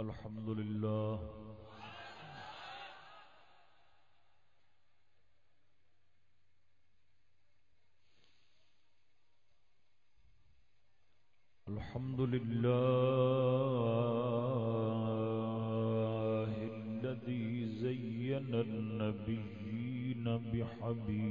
الحمد لله الحمد لله الذي زين النبيين بحبيبه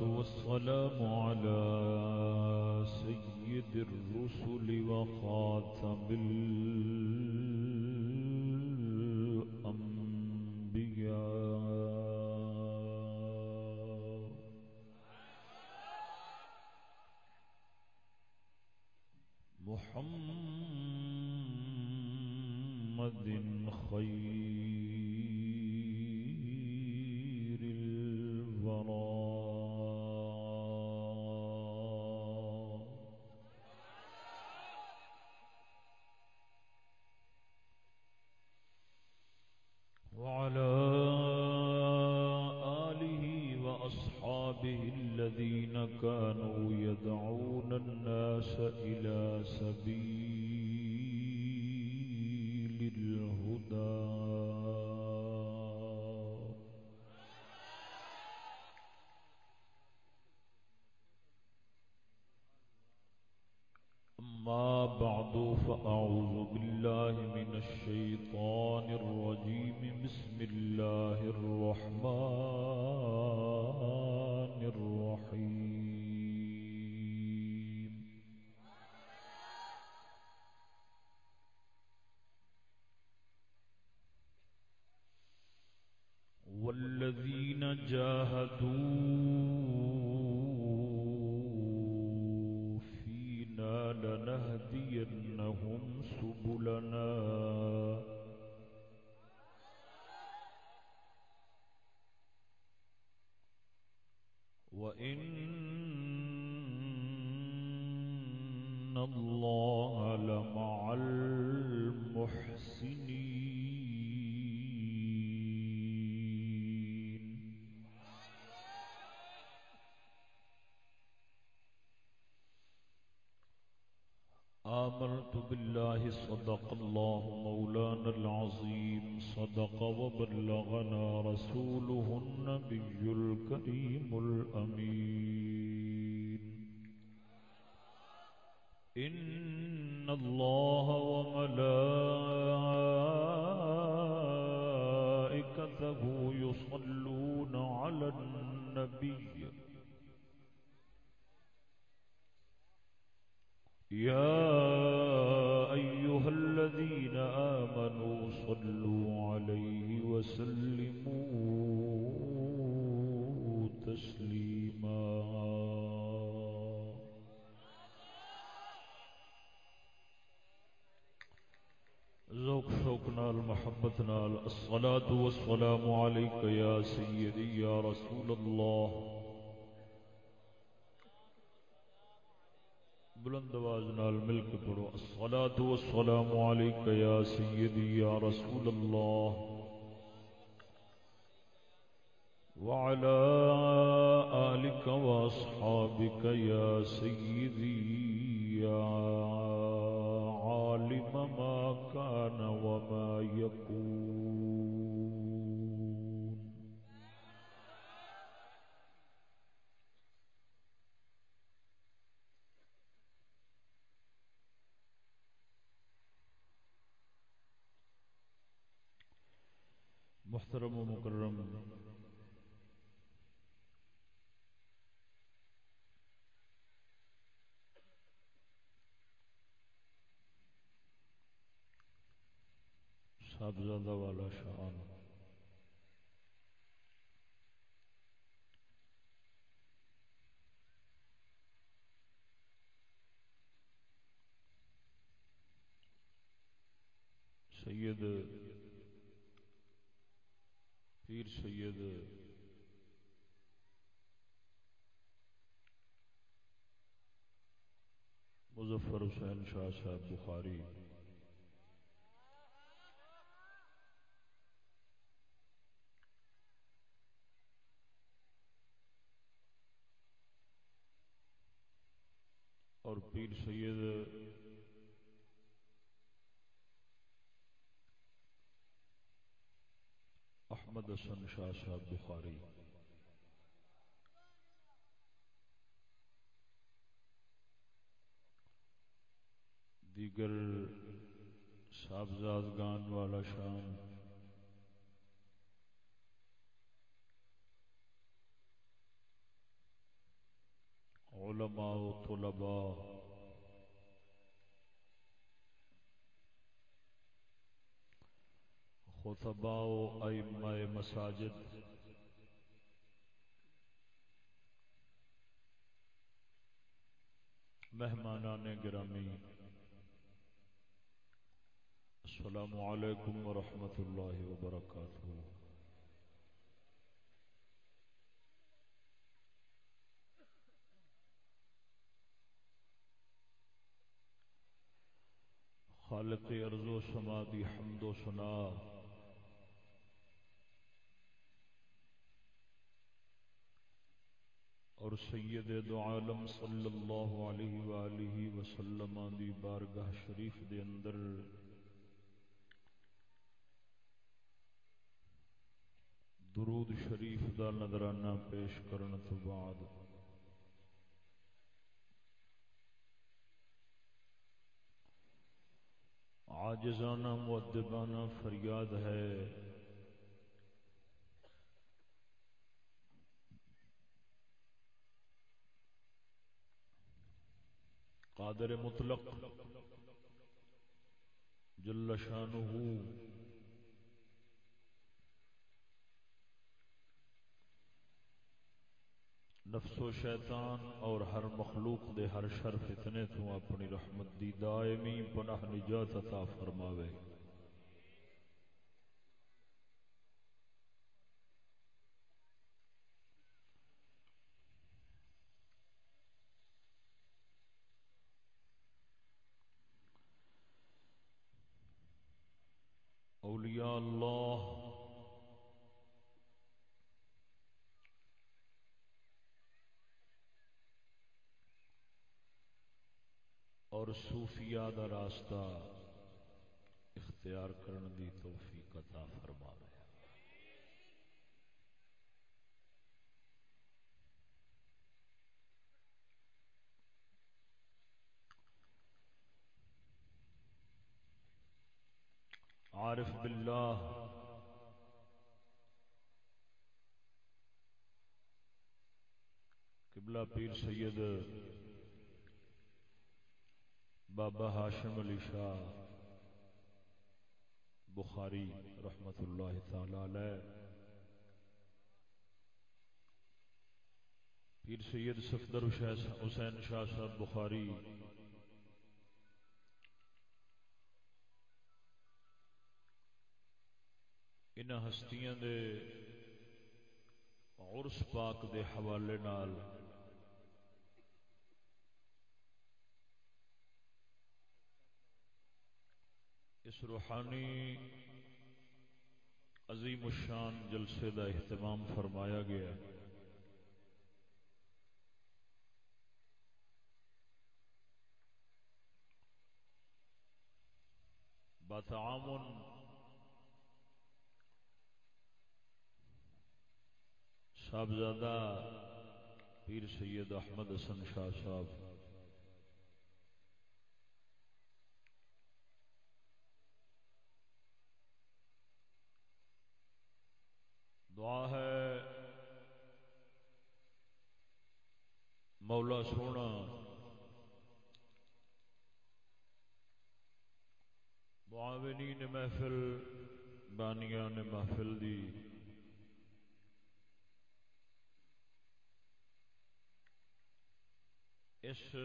والصلاة والسلام على سيد الرسل وخاتم الله جاہدون بلند آواز نال مل کے پڑھو۔ الصلاۃ والسلام علیک یا سیدی، یا رسول اللہ۔ وعلى آلك وأصحابك يا سيدي يا عالم ما كان وما يكون محترم و مکرم۔ صاحبزادہ والا شان سید پیر سید مظفر حسین شاہ صاحب بخاری۔ اور پیر سید احمد حسن شاہ صاحب بخاری۔ دیگر صاحبزاد والا شان علماء و طلباء۔ خطباء و ائمہ مساجد۔ مہمانان گرامی۔ السلام علیکم ورحمۃ اللہ وبرکاتہ خالق ارض و سما دی حمد و سنا اور سید دو عالم صلی اللہ علیہ وآلہ وسلم دی بارگاہ شریف دے اندر درود شریف دا نظرانہ پیش کرن تو بعد۔ آجزانہ مدبانہ فریاد ہے۔ قادر مطلق جل شانہ نفس و شیطان اور ہر مخلوق دے ہر شر فتنے تو اپنی رحمت دی دائمی پناہ نجات عطا فرماوے۔ صوفیاء دا راستہ اختیار کرن دی توفیق عطا فرما رہے عارف باللہ۔ قبلہ پیر سید بابا ہاشم علی شاہ، بخاری رحمت اللہ تعالی پیر سید سفدر حسین شاہ صاحب بخاری ان ہستیاں دے عرس پاک دے حوالے نال اس روحانی عظیم الشان جلسے کا اہتمام فرمایا گیا بتعامن صاحبزادہ پیر سید احمد حسن شاہ صاحب۔ مولا سونا۔ معاونی نے محفل بانیا نے محفل دی۔ اس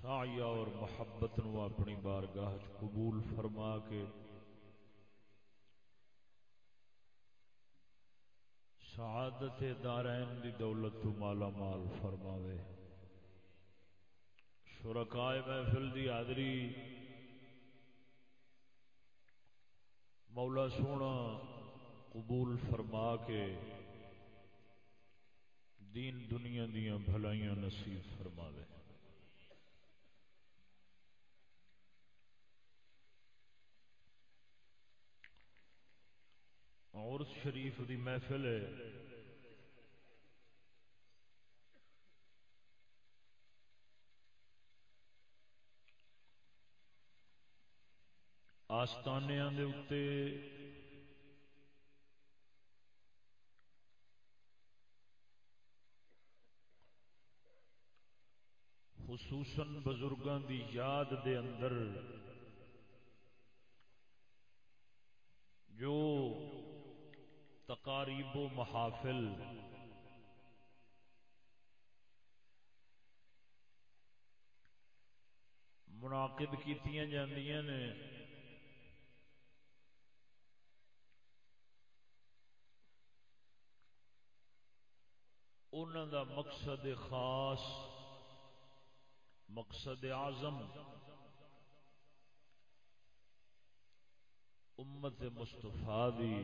سایہ اور محبت نو اپنی بارگاہ قبول فرما کے سعادت دارین دی دولت تو مالا مال فرماوے۔ شرکائے محفل دی آدری مولا سونا قبول فرما کے دین دنیا دیا بھلائیاں نصیب فرماوے۔ اور شریف دی محفل ہے۔ آستانیاں دے اتے خصوصاً بزرگاں دی یاد دے اندر جو تقاریب و محافل۔ منعقد کیتیاں جاندیاں نے۔ انہوں دا مقصد خاص، مقصد اعظم۔ امت مستفا دی۔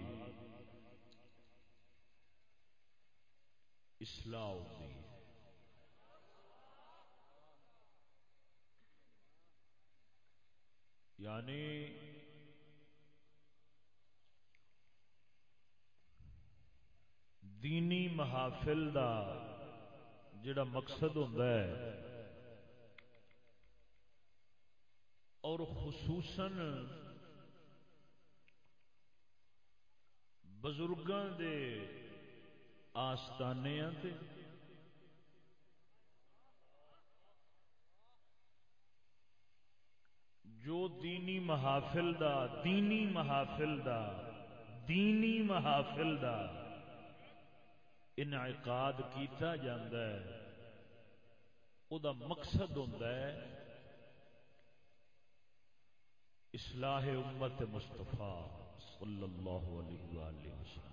اصلاح ہوتی ہے۔ یعنی دینی محافل دا جڑا مقصد ہوتا ہے اور خصوصاً بزرگاں دے آستانے تے۔ جو دینی محافل دا، دینی محافل دا، دینی محافل دا۔ انعقاد کیتا جاندہ ہے۔ او دا مقصد ہوتا ہے۔ اصلاح امت مصطفیٰ صلی اللہ علیہ وآلہ وسلم۔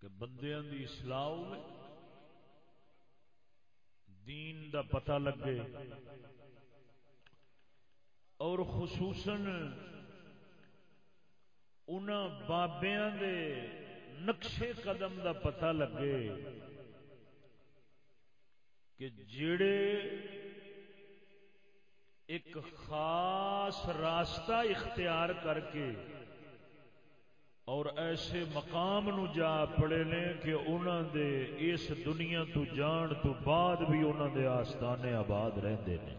کہ بندیاں دی اصلاح ہوئے، دین دا پتہ لگے، اور خصوصاً ان بابیاں دے نقشے قدم دا پتہ لگے کہ جڑے ایک خاص راستہ اختیار کر کے اور ایسے مقام نو جا پڑے نے کہ انہوں دے اس دنیا تو جان تو بعد بھی انہوں دے آستانے آباد رہتے ہیں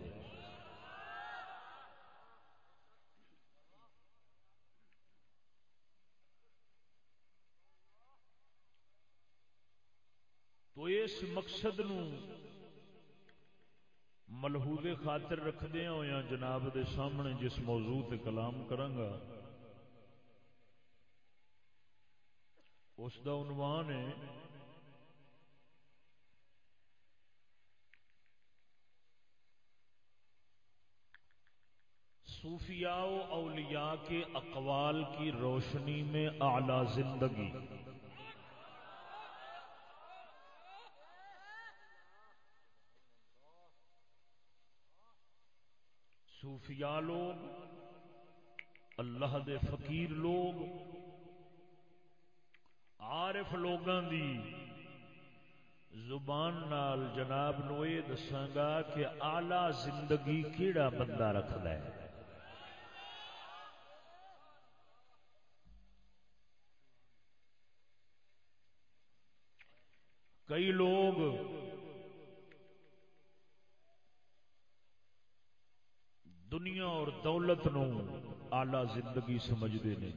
تو اس مقصد نو ملحوظ خاطر رکھدیا ہوا جناب دے سامنے جس موضوع تے کلام کرانگا۔ اس دا عنوان ہے صوفیاء و اولیاء کے اقوال کی روشنی میں اعلی زندگی۔ صوفیاء لوگ، اللہ دے فقیر لوگ عارف لوگاں دی زبان نال جناب نو یہ دساگا کہ آلہ زندگی کیڑا بندہ رکھد ہے؟ کئی لوگ دنیا اور دولت نو آلہ زندگی سمجھتے ہیں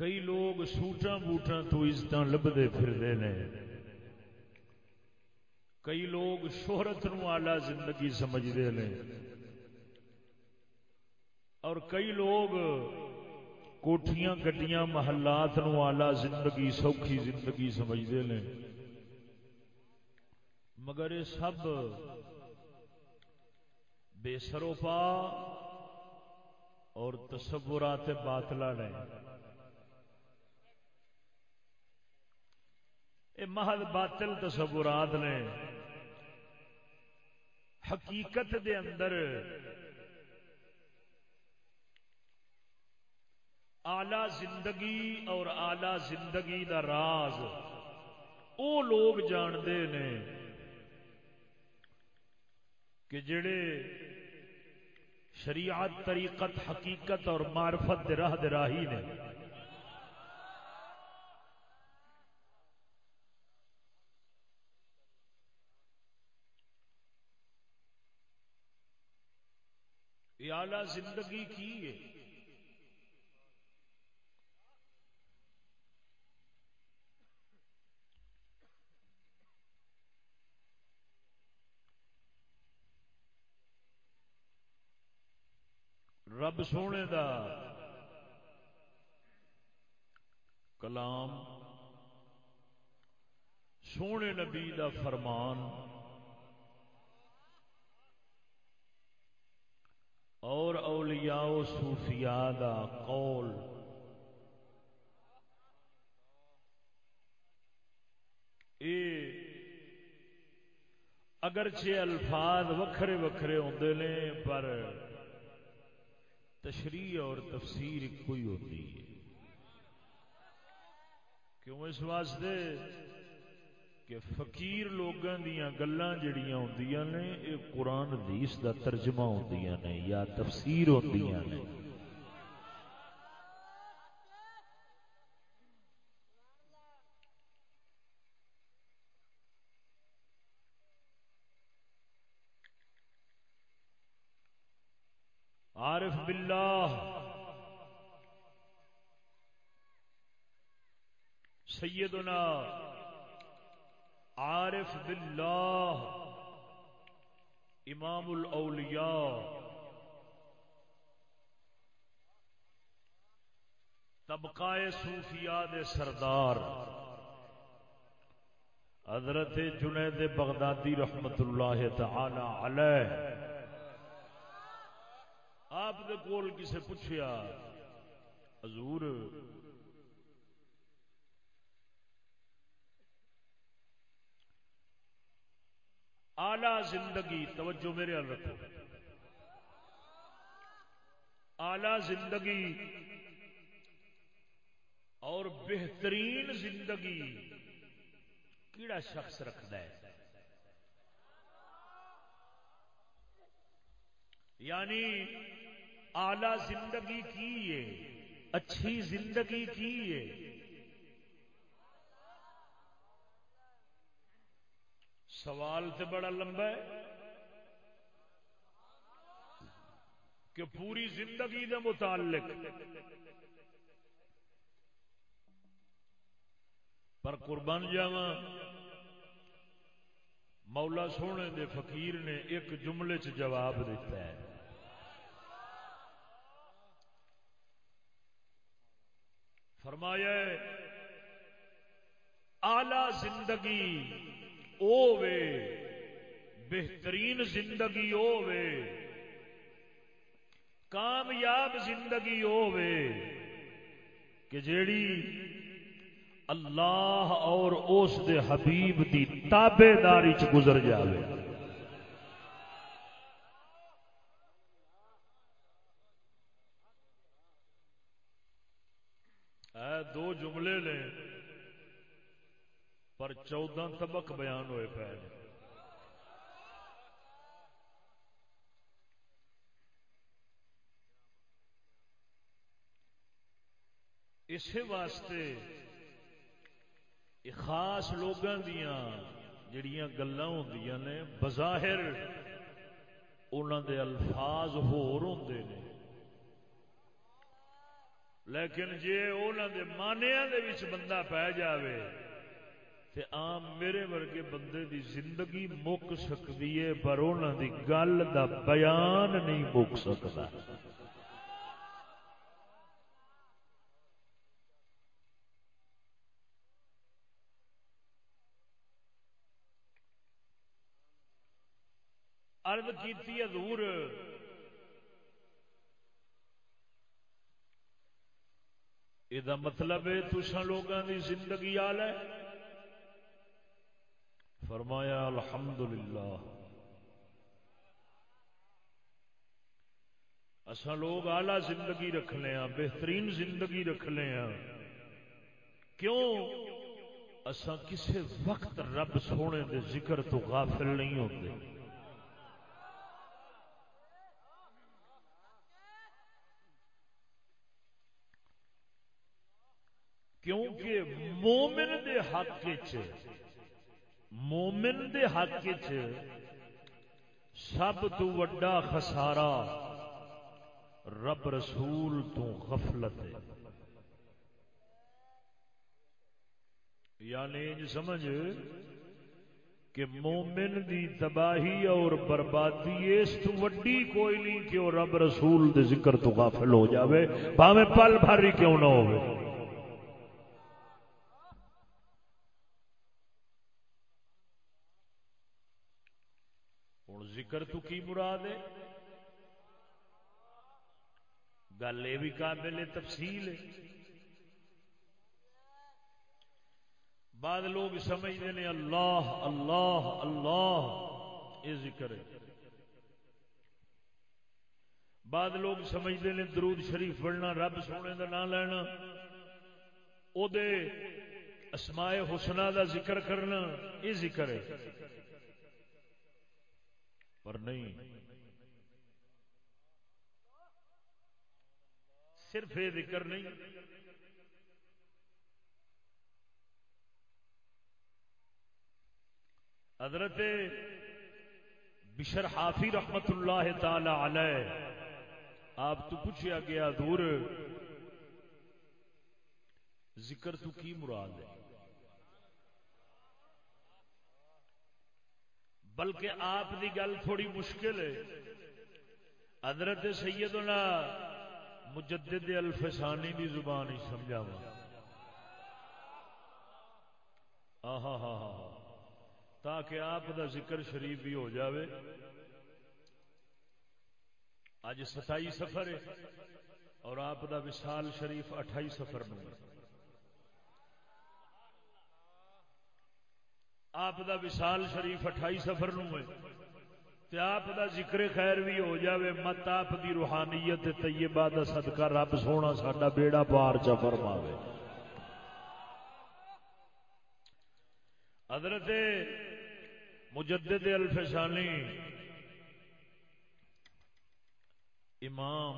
کئی لوگ سوٹا بوٹا تو عزت لبتے پھرتے ہیں کئی لوگ شہرت نو آلہ زندگی سمجھتے ہیں اور کئی لوگ کوٹیاں گڈیاں محلات نو آلہ زندگی، سوکھی زندگی سمجھتے ہیں مگر یہ سب بے سروپا اور تصورات باطلا نے۔ یہ محض باطل تصورات نے۔ حقیقت دے اندر آلہ زندگی اور آلہ زندگی دا راز او لوگ جانتے ہیں کہ جڑے شریعت، طریقت، حقیقت اور معرفت دے راہ دے راہی نے۔ اعلی زندگی کی ہے؟ رب سونے دا کلام سونے نبی دا فرمان اور اولیاء و صوفیاء دا قول۔ اے، اگرچہ الفاظ وکھرے وکھرے ہوندے نے، پر تشریح اور تفسیر کوئی ہوتی ہے۔ کیوں اس واسطے؟ کہ فقیر لوگوں دیا گلان جڑیاں ہوندیاں نے یہ قرآن حدیث دا ترجمہ ہوندیاں نے یا تفسیر ہوندیاں نے۔ عارف باللہ۔ سیدنا عارف باللہ، امام الاولیاء۔ طبقہ صوفیاء دے سردار، حضرت جنید بغدادی رحمت اللہ تعالی علیہ۔ آپ دے کول کسے پوچھیا، حضور آلہ زندگی، توجہ میرے حل رکھو۔ آلہ زندگی اور بہترین زندگی کیڑا شخص رکھتا ہے؟ یعنی آلہ زندگی کی ہے، اچھی زندگی کی ہے سوال تو بڑا لمبا ہے کہ پوری زندگی دے متعلق۔ پر قربان جاوا مولا سونے دے فقیر نے ایک جملے چ جواب دیتا ہے۔ فرمایا آلہ زندگی او بہترین زندگی او کامیاب زندگی او وے کہ جیڑی اللہ اور اس دے حبیب دی تابے داری چ گزر جاوے۔ اے دو جملے نے پر چودہ طبق بیان ہوئے پے اسی واسطے خاص لوگوں دیا جڑیاں گلاں ہوندیاں نے، بظاہر انہوں دے الفاظ ہور ہوندے نے۔ لیکن جی انہوں دے مانیا دے وچ بندہ پی جاوے تے عام میرے ورگے بندے دی زندگی مک سکتی ہے، پر انہوں دی گل دا بیان نہیں مک سکتا۔ عرض کیتی حضور یہ مطلب ہے تسا لوگوں کی زندگی آل ہے۔ فرمایا، الحمدللہ۔ اسا لوگ آلہ زندگی رکھنے ہاں بہترین زندگی رکھنے ہاں۔ کیوں؟ اسا کسے وقت رب سونے دے ذکر تو غافل نہیں ہوتے کیونکہ مومن دے حق مومن دے حق سب تو وڈا خسارا رب رسول تو غفلت ہے۔ یعنی سمجھ کہ مومن دی تباہی اور بربادی اس تو وڈی کوئی نہیں کہ وہ رب رسول دے ذکر تو غافل ہو جاوے بھاوے پل بھاری کیوں نہ ہوئے ذکر تو کی مراد ہے؟ گل یہ بھی قابل تفصیل ہے۔ بعد لوگ سمجھتے ہیں، اللہ اللہ اللہ، یہ ذکر ہے۔ بعد لوگ سمجھتے ہیں، درود شریف پڑھنا، رب سونے کا نام لینا، او اسمائے حسنا دا ذکر کرنا، یہ ذکر ہے۔ پر نہیں۔ صرف یہ ذکر نہیں۔ حضرت بشر حافی رحمت اللہ تعالی علیہ، آپ تو پوچھا گیا دور ذکر تو کی مراد ہے؟ بلکہ آپ کی گل تھوڑی مشکل ہے۔ حضرت سیدنا مجدد الفسانی دی زبان ہی سمجھا ہاں ہاں تاکہ آپ دا ذکر شریف بھی ہو جاوے۔ اج ستائی سفر ہے اور آپ دا وشال شریف اٹھائی سفر نو آپ دا وشال شریف اٹھائی سفر نو ہے۔ آپ دا ذکر خیر بھی ہو جاوے، مت آپ دی روحانیت طیبہ دا صدقہ رب سونا ساڈا بیڑا پار چا فرماوے۔ حضرت مجدد الفسانی امام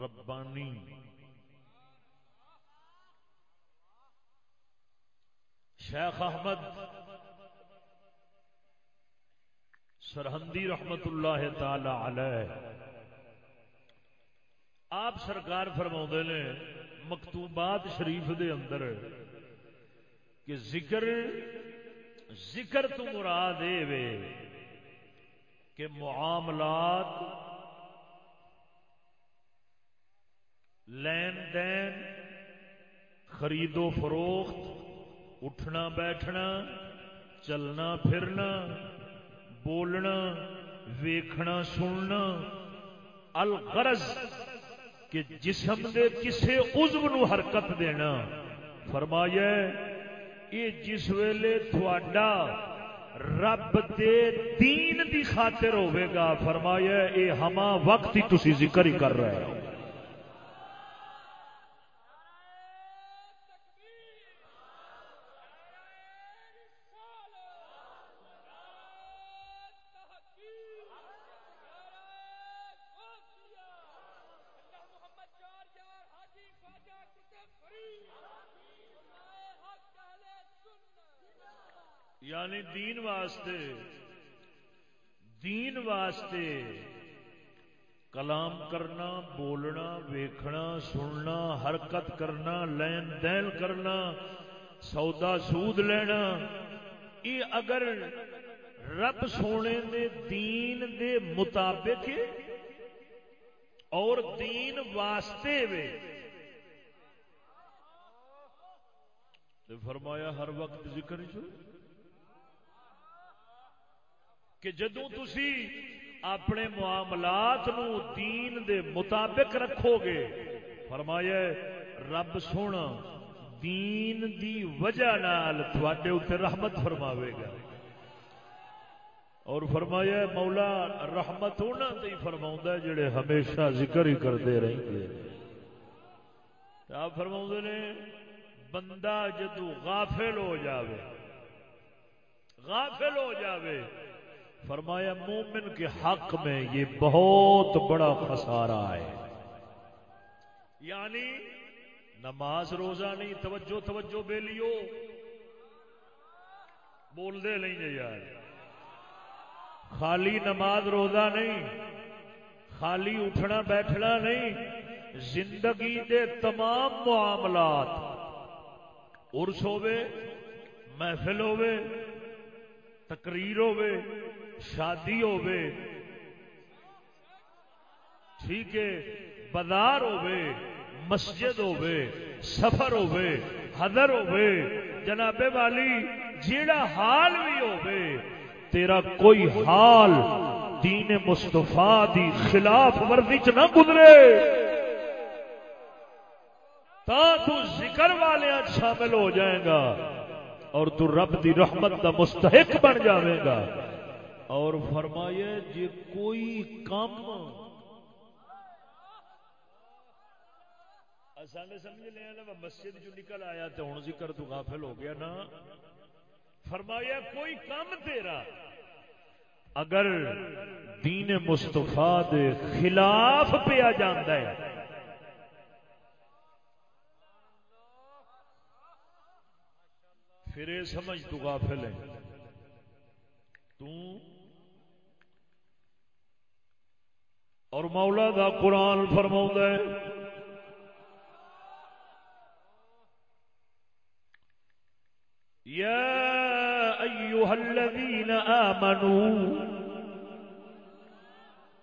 ربانی، شیخ احمد سرحدی رحمت اللہ تعالی علیہ۔ آپ سرکار فرما نے مکتوبات شریف دے اندر کہ ذکر ذکر تو مراد وے کہ معاملات، لین دین، خرید و فروخت، اٹھنا بیٹھنا، چلنا پھرنا بولنا ویکھنا سننا الغرض کہ جسم دے کسے عزم نو حرکت دینا فرمایا یہ جس ویلے تھوڑا رب دے دین دی خاطر ہوئے گا فرمایا اے ہما وقت ہی تسی ذکر ہی کر رہے ہو یعنی دین واسطے دین واسطے کلام کرنا، بولنا، ویکھنا، سننا، حرکت کرنا، لین دین کرنا، سودا سود لینا، یہ اگر رب سونے دے دین دے مطابق اور دین واسطے وے فرمایا ہر وقت ذکر جو کہ جدو تھی اپنے معاملات نو دین دے مطابق رکھو گے فرمایا، رب سونا، دین دی وجہ نال تھوڑے اتنے رحمت فرماوے گا۔ اور فرمایا، مولا، رحمت انہوں نے فرما جڑے ہمیشہ ذکر ہی کرتے رہیں آپ فرما نے، بندہ جدو غافل ہو جاوے، غافل ہو جاوے فرمایا، مومن کے حق میں یہ بہت بڑا خسارہ ہے۔ یعنی نماز روزہ نہیں، توجہ توجہ بے لیو۔ بول دے نہیں جی یار۔ خالی نماز روزہ نہیں، خالی اٹھنا، بیٹھنا نہیں، زندگی دے تمام معاملات۔ ارس ہوے محفل ہوے تقریر ہوے شادی ہوے ٹھیک ہے، بازار ہوے مسجد ہوے سفر ہوے حضر ہوے جناب والی، جیڑا حال بھی ہوے تیرا کوئی حال دین مستفا دی خلاف ورزی چ نہ گزرے۔ تا تو ذکر والے شامل ہو جائے گا اور تو رب دی رحمت دا مستحق بن جاوے گا۔ اور فرمایا جی کوئی کام سامنے سمجھ لیا نا مسجد جو نکل آیا تو ہوں ذکر تو غافل ہو گیا نا۔ فرمایا کوئی کام تیرا۔ اگر دین مستفا دے خلاف پیا جانا ہے۔ پھر یہ سمجھ تو غافل ہے۔ تو اور مولا دا قرآن فرما ہے۔ یا ایوہ الذین آمنوا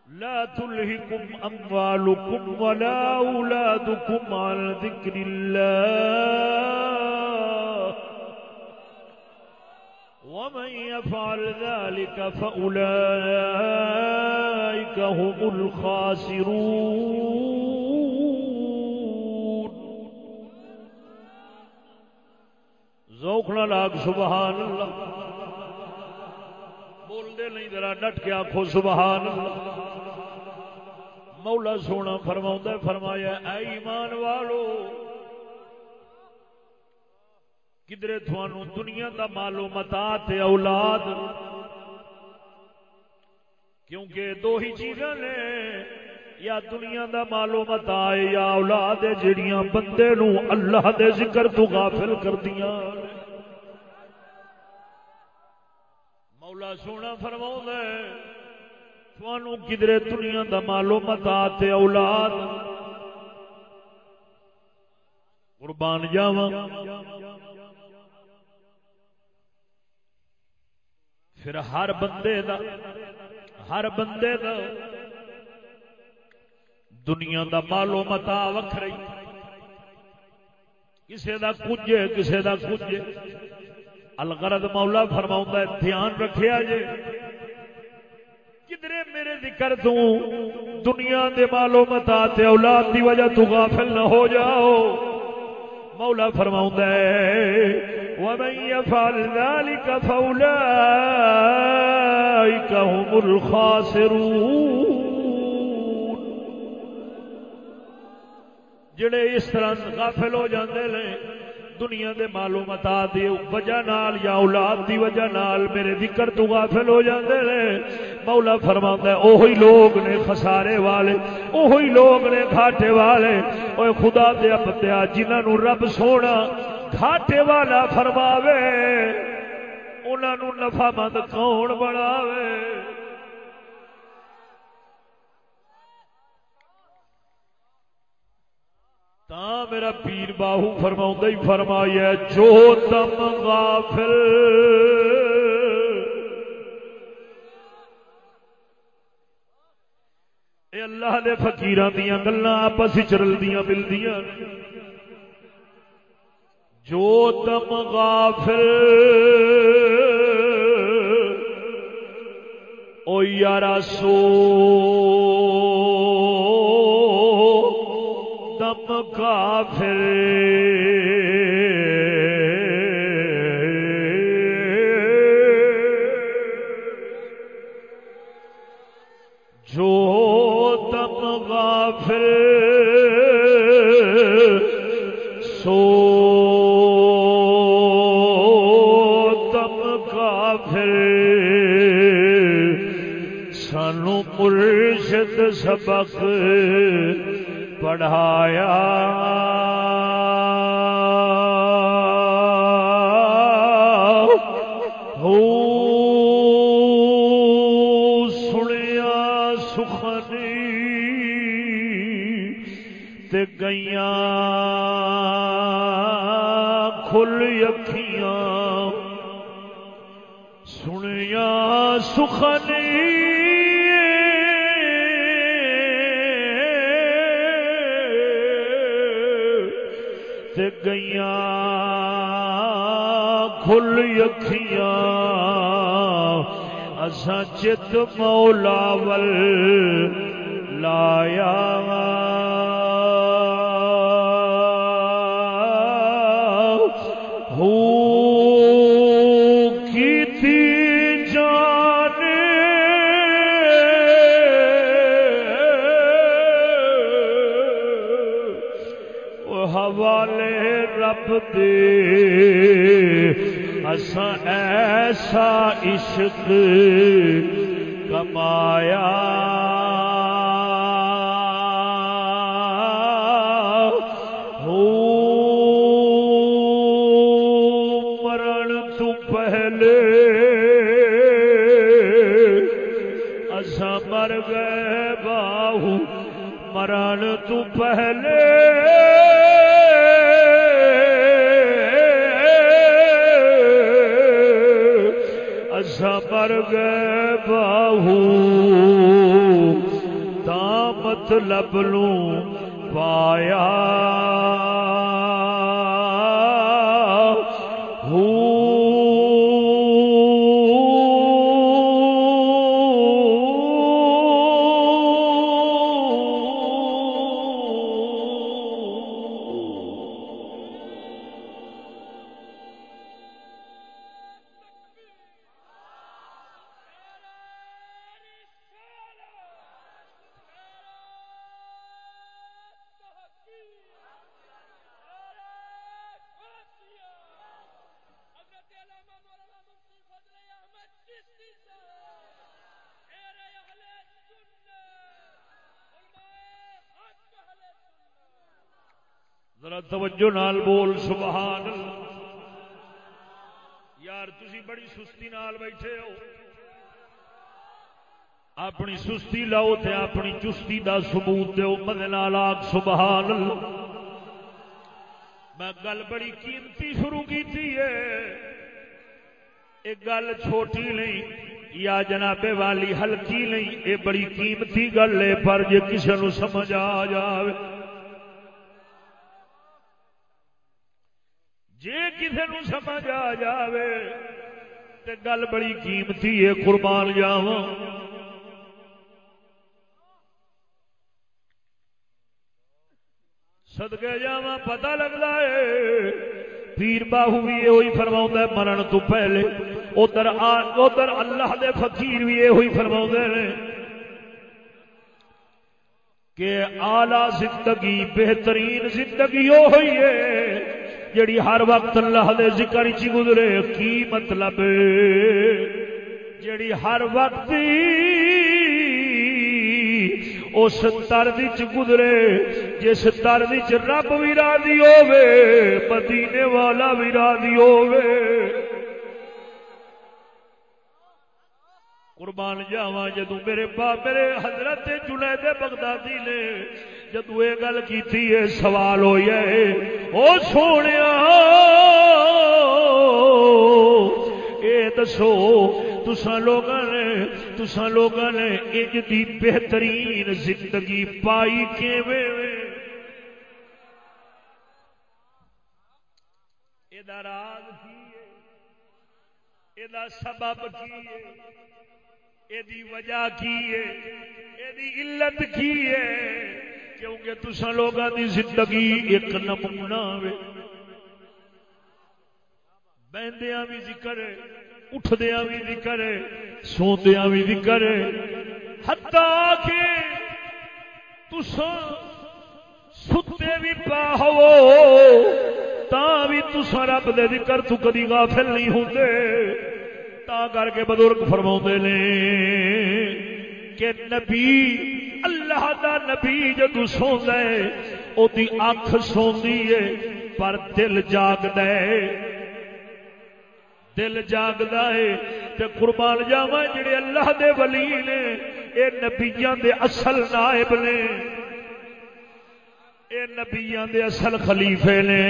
لا تلهكم أموالكم ولا أولادكم عن ذكر الله ومن يفعل ذلك فأولئك هم الخاسرون. ذوقنا لاغ سبحان الله بول دے نہیں، ذرا ڈٹ کے آخو سبحان اللہ مولا سونا فرما فرمایا، اے ایمان والو کدرے تھانو دنیا دا مالو تے اولاد؟ کیونکہ دو ہی چیزاں نے یا دنیا دا مالو متا یا اولاد جڑیاں بندے نو اللہ دے ذکر تو غافل کر دیاں مولا سونا فرماؤں دے فرما کدرے دنیا دا مالو متا تے اولاد؟ قربان جاوا پھر ہر بندے دا، ہر بندے دا دنیا دا مالو متا وکھری۔ کسے دا کچھ کسے دا کچھ الغرض مولا فرما دھیان رکھیا جے۔ کدرے میرے ذکر تو دنیا دے مالو متا تے اولاد دی وجہ تو غافل نہ ہو جاؤ۔ مولا فرماؤں ومن يفعل ذلك فأولئك هم الخاسرون. جڑے اس طرح غافل ہو جاندے لیں دنیا دے مالو متا دی وجہ نال یا اولاد دی وجہ نال میرے ذکر تو غافل ہو جاندے نے، مولا فرماندا ہے، اوہی لوگ نے خسارے والے، اوہی لوگ نے گھاٹے والے اوے خدا دے بندیا جنہاں نو رب سونا گھاٹے والا فرماوے، انہاں نو نفع مند کون بناوے؟ تا میرا پیر باہو فرما ہی فرمایا، جو تم غافل۔ اے اللہ دے فقیران دیا گلا آپس چرل دیا ملدیا جو تم غافل۔ او یارا سو تم غافل۔ جو دم غافل سو سبق پڑھایا۔ گئیاں کھل اکھیاں اساں چت مولا ول لایا عاشق توجہ نال بول، سبحان یار تھی بڑی سستی نال بیٹھے ہو۔ اپنی سستی لاؤ تے اپنی چستی دا ثبوت دو مدے نال آگ، سبحان میں گل بڑی قیمتی شروع کی تھی ایک گل چھوٹی نہیں، یا جناب والی، ہلکی نہیں، یہ بڑی قیمتی گل ہے۔ پر جی کسی نو سمجھ آ جائے سمجھ آ جائے تو گل بڑی قیمتی ہے قربان جاو سدکے جا پتا لگتا ہے، پیر باہو بھی یہ فرما مرن تو پہلے۔ ادھر ادھر اللہ دے فقیر بھی یہ فرما نے کہ آلہ زندگی بہترین زندگی وہ ہوئی ہے۔ جڑی ہر وقت اللہ دے ذکر چ گزرے، کی مطلب؟ جڑی ہر وقت اس ترد گزرے، جس ترد رب بھی راضی ہوے مدینے والا بھی راضی ہوے قربان جاوا جدو میرے پا میرے حضرت جنید بغدادی نے جدو یہ گل کی سوال ہو وہ سونے یہ دسو تسا لوگ نے تسا لوگ نے اج دی بہترین زندگی پائی راز کی سبب کی یہ وجہ کی ہے؟ یہ علت کی ہے؟ کیونکہ تسا لوگوں کی زندگی ایک نمونہ وے۔ بہندیا بھی ذکر ہے اٹھدیا بھی ذکر ہے سوندیا بھی ذکر ہے۔ ہتا کے تسا ستے بھی پا ہو تا بھی تسا رب دے ذکر تو کدی غافل نہیں ہوتے تا کر کے بزرگ فرما نے کہ نبی، اللہ دا نبی جدو سوندا ہے او دی اکھ سوندی ہے، پر دل جاگدا ہے۔ دل جاگدا ہے تے قربان جاواں جڑے اللہ دے ولی نے، اے نبیاں دے اصل نائب نے۔ اے نبیاں دے اصل خلیفے نے۔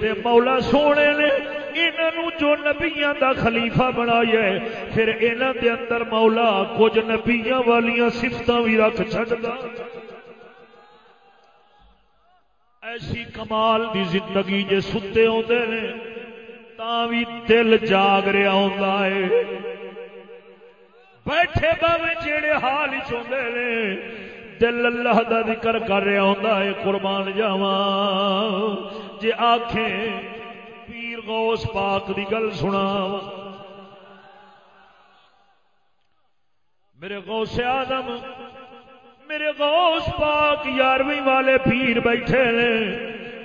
تے مولا سونے نے انہوں جو نبیاں دا خلیفہ بنایا ہے، پھر انہوں دے اندر مولا کچھ نبیاں والیاں سفتاں بھی رکھ چھڑدا ایسی کمال دی زندگی جے ستے ہوندے نے تا بھی دل جاگ رہا ہوندا ہے۔ بیٹھے باویں جیڑے حال وچ ہوندے نے، دل اللہ دا ذکر کر رہا ہوندا ہے، قربان جاواں۔ جے آکھیں پیر غوث پاک دی گل سنا میرے غوث آدم، میرے غوث پاک یارویں والے پیر بیٹھے نے۔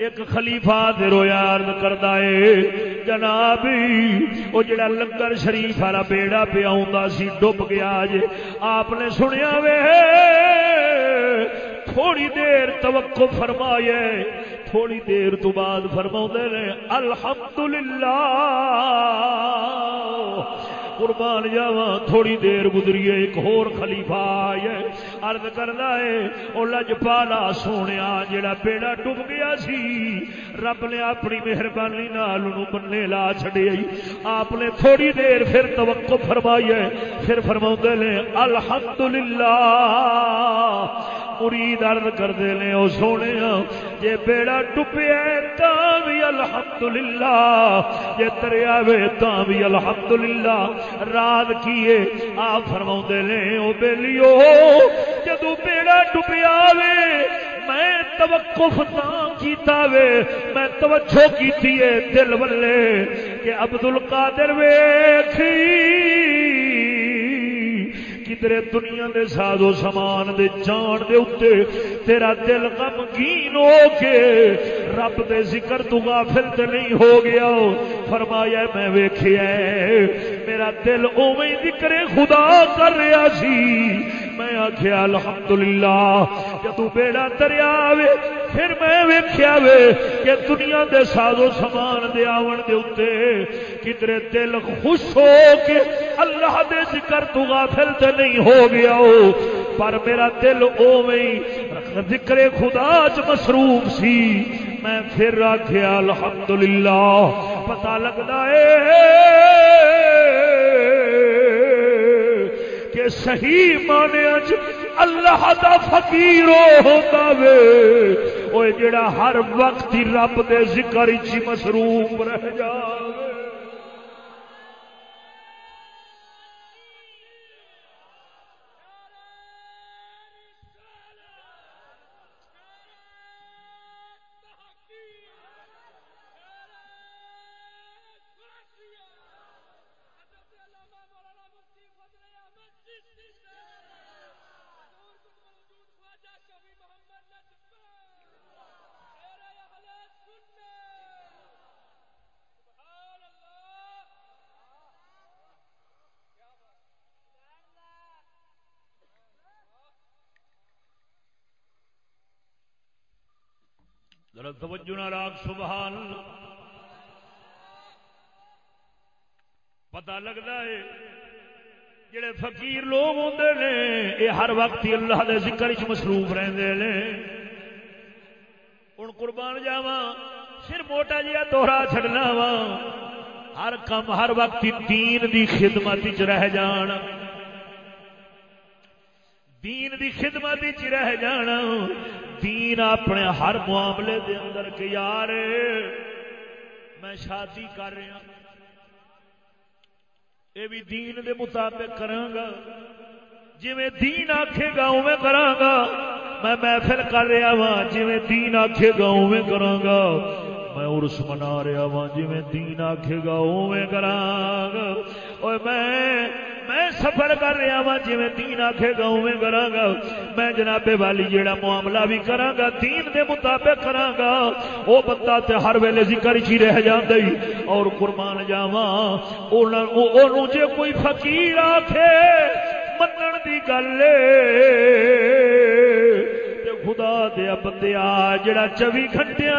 ایک خلیفہ درو یار کرتا ہے، جناب وہ جڑا لنگر شریف والا بیڑا پیا سی ڈب گیا جی آپ نے سنیا وے، تھوڑی دیر توقع فرمائے تھوڑی دیر تو بعد فرما نے الحمدللہ۔ قربان جاوا تھوڑی دیر گزری ہے ایک ہور خلیفہ آئے، عرض کرنا ہے، او لج پالا سونے جڑا بیڑا ڈب گیا سی، رب نے اپنی مہربانی نال بننے لا چھڑے آپ نے تھوڑی دیر پھر توقع فرمائی ہے، پھر فرما نے، الحمدللہ۔ مرید عرض کرتے ہیں وہ سونے جے بیڑا ڈبیا تا بھی الحمدللہ۔ جے دریا وے، تا بھی الحمدللہ۔ رات کیے آ فرما نے وہ بیلیو جدو بیڑا ڈبیا وے میں توقف کیتا وے میں توجہ کیتی ہے دل ولے کہ عبد القادر ویکھی کدرے دنیا دے ساز و سامان دے جان دے اتے تیرا دل غمگین ہو کے رب دے ذکر تو غافل تے نہیں ہو گیا فرمایا میں ویکھیا میرا دل اوویں ذکر خدا کر رہا سی۔ میں آخیا الحمدللہ جدو بیڑا دریا وے، پھر میں ویکھیا وے، کہ دنیا دے ساز و سامان دے آون دے اتے کدرے دل خوش ہو کے اللہ دے ذکر تو غافل تے نہیں ہو گیا ہو۔ پر میرا دل اوویں ذکر خدا چ مصروف سی۔ میں پھر آخیا الحمدللہ. پتہ لگتا ہے کہ صحیح مانے اللہ دا فقیر ہوتا وے۔ اوے جڑا ہر وقت رب دے ذکر چی مصروف رہ جاوے ذرا توجہ نہ راگ سبحان پتا لگتا ہے، جڑے فقیر لوگ ہوتے نے، یہ ہر وقت ہی اللہ دے ذکر چ مصروف رہتے ہیں ہوں قربان جاوا پھر موٹا جہا دوہرا چڈنا وا، ہر کم ہر وقت دین دی خدمت چ رہ جان۔ دین دی خدمت چ رہ جان۔ دین اپنے ہر معاملے دے اندر کہ یار، میں شادی کر رہا یہ بھی دین دے مطابق گا۔ جی دین آکھے گا اوے گا۔ میں محفل کر رہا ہاں، وا جی دین آکھے گا اوے گا۔ میں ارس منا رہا ہاں، وا جی دین آکھے گا اوے گا۔ میں میں سفر کر رہا وا جی دین آکھے گا اوے کرا گا۔ میں جناب والی جیڑا معاملہ بھی کرا گا، دین دے مطابق کرا گا۔ وہ بندہ تے ہر ویلے ذکر چی رہ جاندی اور قربان جاواں۔ جے کوئی فقیر آکھے، منن دی گل خدا دیا بندیا جڑا چوبی گھنٹیا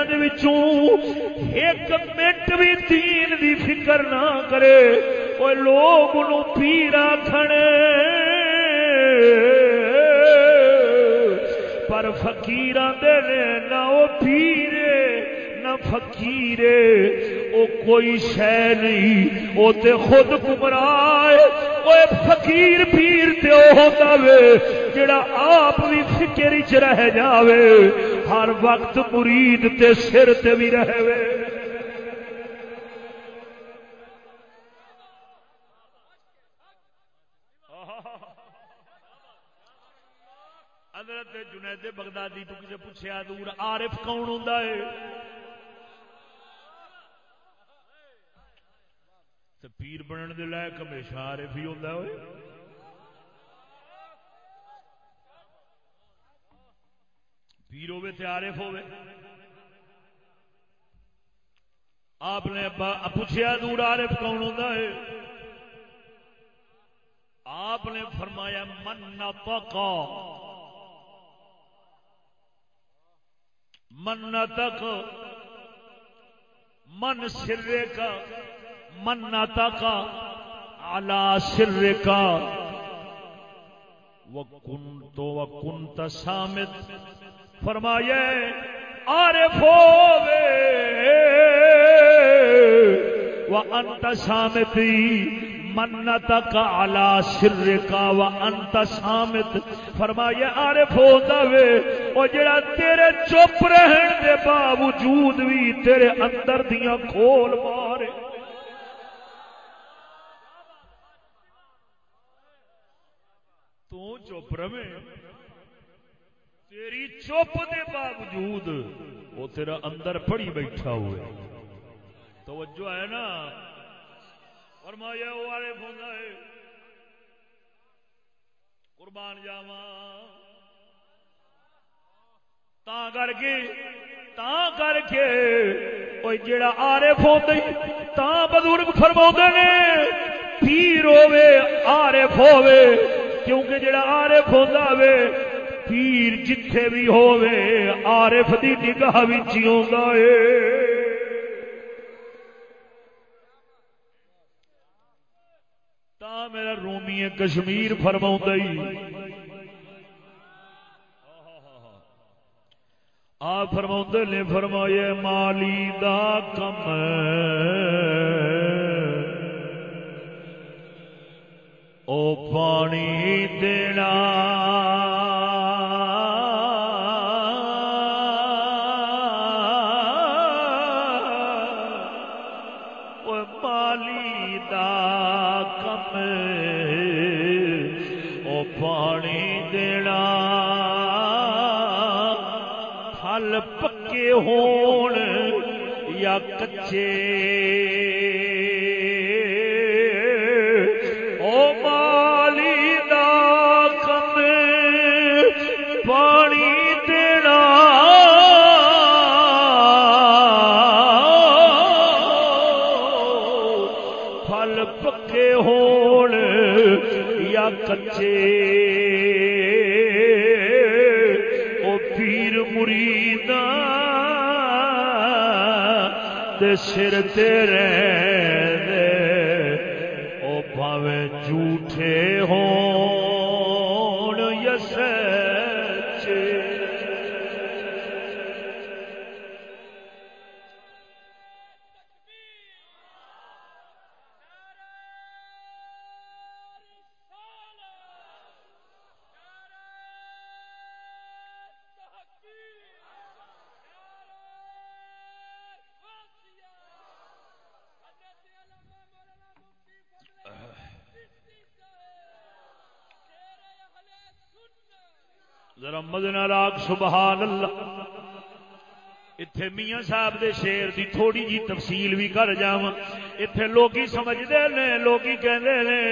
ایک منٹ بھی تین دی فکر نہ کرے۔ وہ لوگ پیرا کھڑے پر فکیر دے نہ وہ پیرے نہ فکیرے وہ کوئی شہ نہیں وہ تے خود گمراہ وہ فقیر پیر تے ہوتا وے جڑا آپ بھی فکر چ رہ جاوے ہر وقت مرید تے سر تے بھی رہے وے حضرت جنید بغدادی تو کسی پوچھا دور عارف کون ہوں پیر بننے دے لائق ہمیشہ عارف ہی ہوتا ہوئے۔ پیر ہوے تے عارف ہوے آپ نے پوچھا دور عارف کون ہوتا ہے؟ آپ نے فرمایا، من نطقا من تک من سرے کا من نطقا على سر کا وکن تو وکنت سامت فرمایا عارف ہوے وانت سامتی منت کا آلہ سر کا و انت سامت۔ فرمایا، عارف ہوتا وے او جڑا تیرے چپ رہن دے باوجود بھی تیرے اندر دیاں کھول مارے۔ تو چپ رہے تیری چپ دے باوجود وہ تیرا اندر پڑی بیٹھا ہوئے۔ توجہ ہے نا؟ فرمایا وہ والے فون قربان جاوا تا کر کے تا کر کے کوئی جڑا آرے فون تا بزرگ فرما نے، پیر ہوے آرے ہوے کیونکہ جڑا آرف ہوتا وے، پیر جتھے بھی ہوے آرف دی نگاہ وچ ہوندا ہے میرا رومی کشمیر فرما آ فرما نے فرمایا مالی دا کم او پانی دینا۔ بچے سر تیرے دے شیر دی تھوڑی جی تفصیل بھی کر جا اتے لوگ سمجھتے نے لوگ کہندے نے،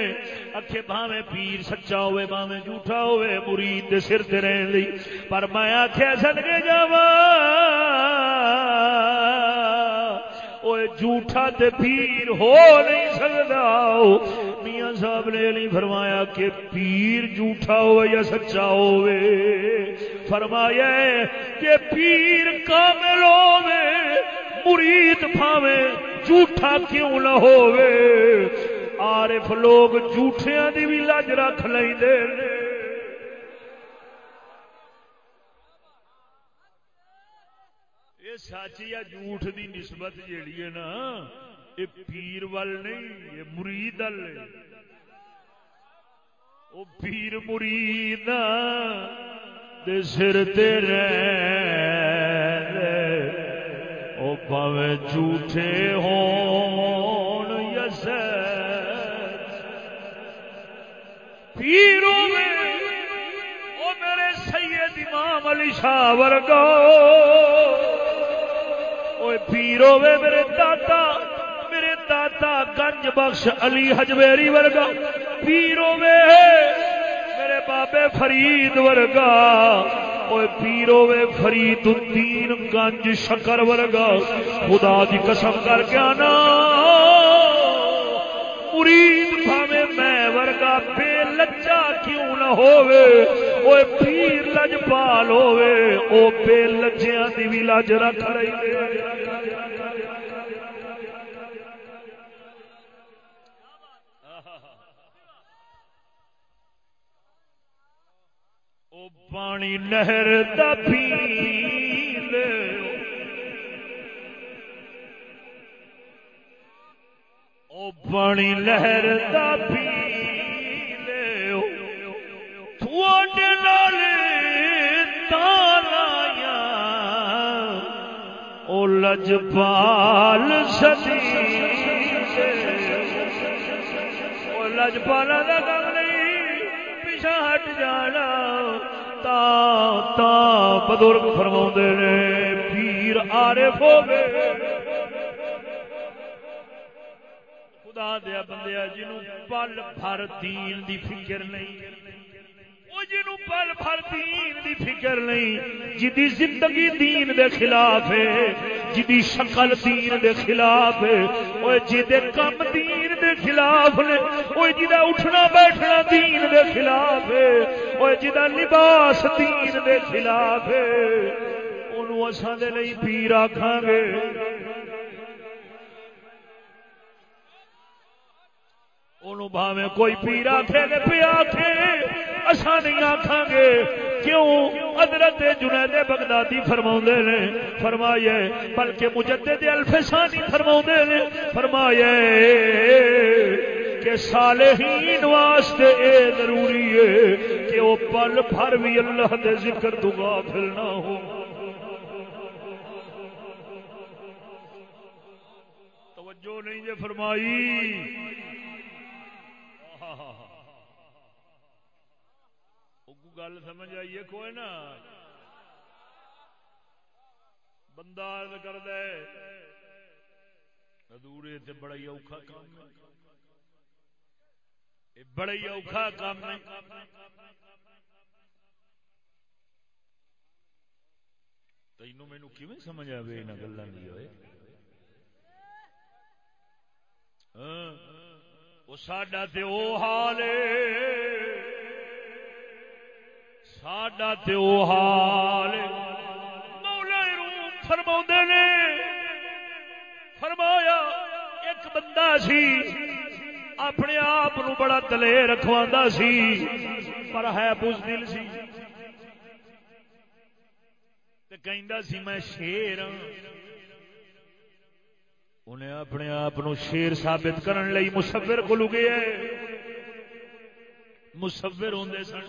اکھے بھاویں پیر سچا ہوئے، بھاویں جھوٹا ہوئے، مرید دے سر تے رہن دی پر میں آخیا سدکے جاواں۔ جھوٹا تے پیر ہو نہیں سکتا میاں صاحب نے نہیں فرمایا کہ پیر جھوٹا ہو یا سچا ہوئے۔ فرمایا کہ پیر مرید پھاوے جھوٹا کیوں نہ ہوے عارف لوگ جھوٹیاں دی بھی لج رکھ لیندے نے سچ یا جھوٹ دی نسبت جیڑی ہے نا یہ پیر ول نہیں یہ مرید وہ پیر مرید دے سر تیرے او پاوے جھوٹے ہون یس پیروں میں او میرے سید امام علی شاہ ورگو پیرو وے میرے داتا میرے داتا گنج بخش علی ہجویری ورگا۔ پیرو وے میرے بابے فرید ورگا۔ پیرو وے فرید الدین گنج شکر ورگا، خدا دی قسم کر کے آنا۔ مرید بھاوے میں ورگا، بے لجا کیوں نہ ہووے؟ اوے پیر لج پال ہووے، او بے لجیاں دی بھی لج رکھ رہی پانی نہر دا پیل او پانی لہر دا پیل تھوڑے نالے تالایا او لجپال سدی او دا کم نہیں، پیچھا ہٹ جانا۔ تا بزرگ فرما نے پیر آرے ہوے خدا دیا بندیا جنوں پل بھر دین دی فکر نہیں جنوں پل بھر دین دی فکر نہیں، جدی زندگی دین دے خلاف ہے، جدی شکل دین دے خلاف ہے او جدے کم دین دے خلاف نے او جدا اٹھنا بیٹھنا دین دے خلاف ہے او جدا لباس دین دے خلاف ہے، اونوں اساں دے لئی پیر آکھاں گے۔ بھاوے کوئی پیر آخے پی آخے اصا نہیں آخان گے۔ کیوں؟ ادرت جنید بغدادی فرما نے فرمایا بلکہ مجدد الفسانی فرما نے فرمایا کہ صالحین واسطے اے ضروری ہے کہ وہ پل بھر بھی اللہ دے ذکر تو غافل نہ ہو۔ توجہ نہیں جے فرمائی۔ گل سمجھ آئیے کوئی نا بندہ کر دے ادورے تے بڑا ہی اوکھا کام ہے۔ بڑا ہی اوکھا کام ہے۔ تینوں مینو کیون سمجھ آئے یہاں گلوں کی ہوئے ہاں۔ وہ ساڈا تے او حال ساڈا تے او حال مولا روم فرما نے فرمایا ایک بندہ سی اپنے آپ بڑا تلے رکھوا سی پر ہے بز دل سی میں شیر ہوں انہیں اپنے آپ شیر ثابت کرنے لئی مصور کو لگے مصور ہوں سن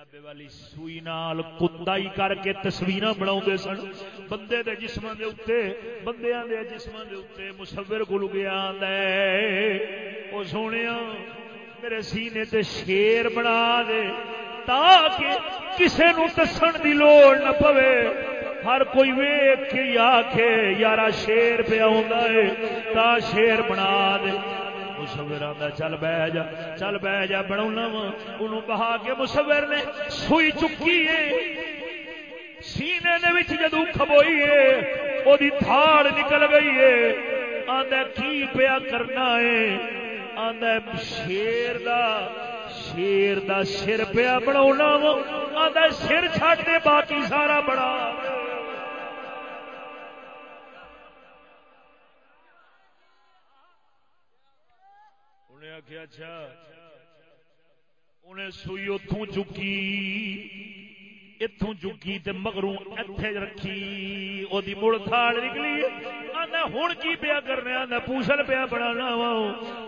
جناب والی سوئی نال کتائی کر کے تصویر بنا سن۔ بندے دے جسم دے اتنے بندیاں دے جسم دے اتنے مصور کو لگیا وہ سونے میرے سینے تے شیر بنا دے تاکہ کسے نو دسن دی لوڑ نہ پوے۔ ہر کوئی ویک کے آخے یارا شیر پیا ہے، تا شیر بنا دے۔ مصور چل بہ جا، چل بہ جا بنا وا۔ بہا کے مصور نے سوئی چکی ہے۔ سینے نے جدو کبوئی ہے وہ تھاڑ نکل گئی ہے۔ آدھا کی پیا کرنا ہے؟ آدھا شیر دا شیر دا سر پیا بنا آدھا سر چھٹ دے، باقی سارا بنا۔ آخیا اچھا انہیں سوئی اتوں چکی اتوں چکی تے مگروں اتے رکھی وہ مڑ تھال نکلی۔ ہوں کی پیا کرنے آدھا پوشل پیا بنا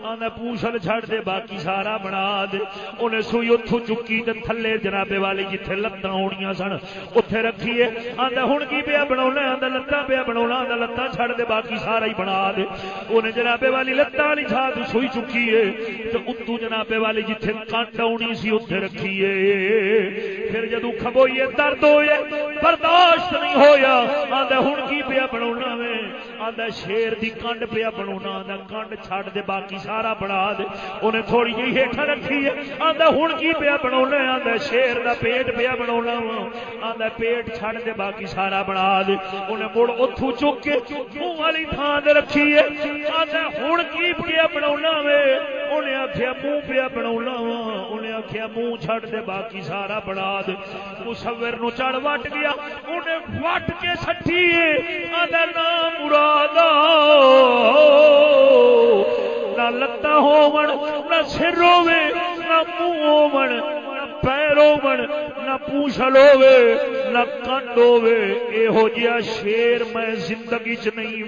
آدھا پوشل چھڑ دے باقی سارا بنا دے انہیں سوئی اتوں چکی تے تھلے جنابے والی جتھے لتاں ہونیاں سن اتے رکھیے آدھا ہوں کی پیا بنا آدھا لتاں پیا بنا آدھا لتاں چھڑ دے باقی سارا ہی بنا دے انہیں جنابے والی لتاں والی چھات سوئی چکی ہے تو اتو جنابے والی جتھے کانٹ آنی سی اتے رکھیے پھر جدو کھبوئی درد ہوئے برداشت نہیں ہویا آدھا ہوں کی پیا بنا میں آدھا شیر دی کنڈ پیا بنونا آدھا کنڈ چھڈ دے، باقی سارا بنا دے انہیں تھوڑی جی ہیٹھ رکھی ہے آدھا ہوں کی پیا بنا آدھا شیر دا پیٹ پیا بنا آدھا پیٹ چھڈ دے، باقی سارا بنا دے انہیں مڑ اتو چک کے، منہ والی تھان دے رکھی ہے آدھا ہوں کی پیا بنا وے انہیں آخیا منہ پیا بنا انہیں آخیا منہ چھڈ دے، باقی سارا بنا دے۔ مصور نو چڑھ وٹ گیا، انہیں وٹ کے سٹی آدھا نام مراد نہ لتا ہون نہ سر ہوے نہ منہ ہون پیر ہون نہ پوچھل ہوے نہ کنڈ ہوے یہو جہا شیر میں زندگی چ نہیں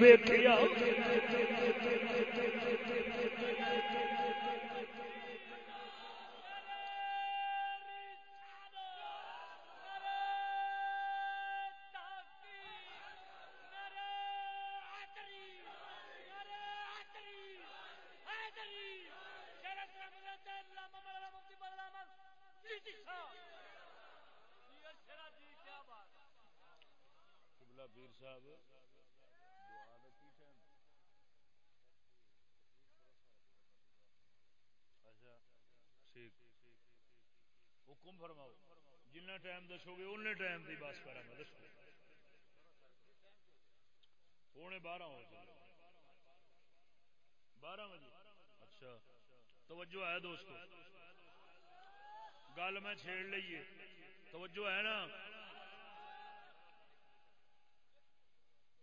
صاحب۔ اچھا۔ ویکیا حکم فرماؤ۔ جنہ ٹائم دسو گے ان ٹائم کی بس کرا گا دسو۔ پونے بارہ ہو چلے بارہ بجے۔ اچھا۔ توجہ ہے دوستو۔ گل میں چھیڑ لیے توجہ ہے نا؟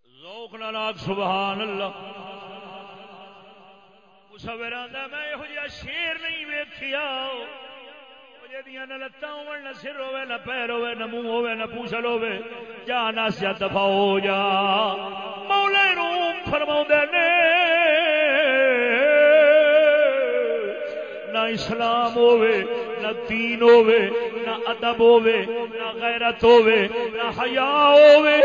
ذوق نالاک سبحان اللہ مصور میں یہ شیر نہیں ویکیا نہ لتاں ہو نہ سر ہوے نہ پیر ہوے نہ منہ ہوے نہ پوچھل ہوے جا ناسیا دفا ہو جا۔ مولا روم فرما نے نہ اسلام ہوے نہ دین ہوے نہ ادب ہوے نہ غیرت ہوے نہ حیا ہوے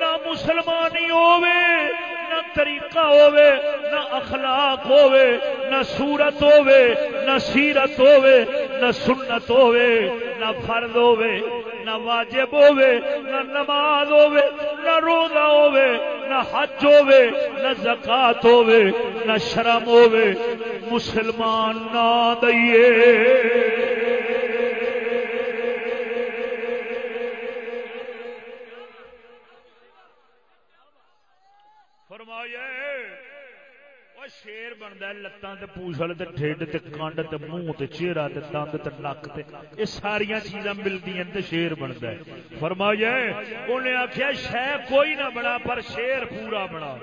نہ مسلمانی ہوے نہ طریقہ ہوے نہ اخلاق ہوے نہ صورت ہوے نہ سیرت ہوے نہ سنت ہوے نہ فرد ہوے نہ واجب ہوے نہ نماز ہوے نہ روزہ ہوے نہ حج ہوے نہ زکات ہوے نہ شرم ہوے مسلمان نہ دئیے شیر بنتا ہے لتان پوچھل ٹھڈ تے کنڈ منہ تے چہرہ تے دند تے نک تے یہ ساری چیزاں ملتی شیر بنتا ہے فرمایا انہیں آخیا شہ کوئی نہ بنا پر شیر پورا بنا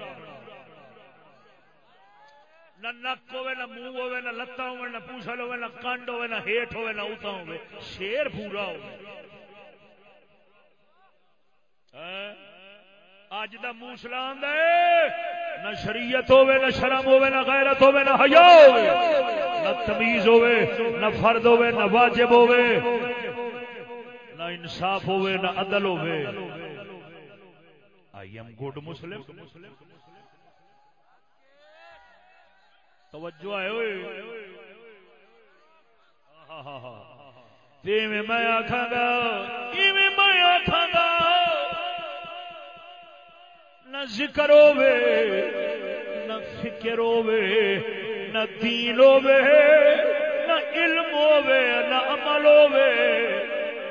نہ نک ہوے نہ منہ ہوے نہ لتاں ہوے نہ پوچھل ہوے نہ کنڈ ہوے نہ ہیٹ ہوے نہ اتنا ہوے شیر پورا ہو اج کا موسلا آندا نہ شریعت ہوے، نہ شرم ہوے، نہ غیرت ہوے، نہ حیا ہوے، نہ تمیز ہوے، نہ فرد ہوے، نہ واجب ہوے، نہ انصاف ہوے، نہ عدل ہوے۔ I am good Muslim. توجہ آئے ہوئے۔ میں آخا گا میں آخا نہ ذکر ہوے نہ فکر ہوے نہ دین ہوے نہ علم ہوے نہ عمل ہوے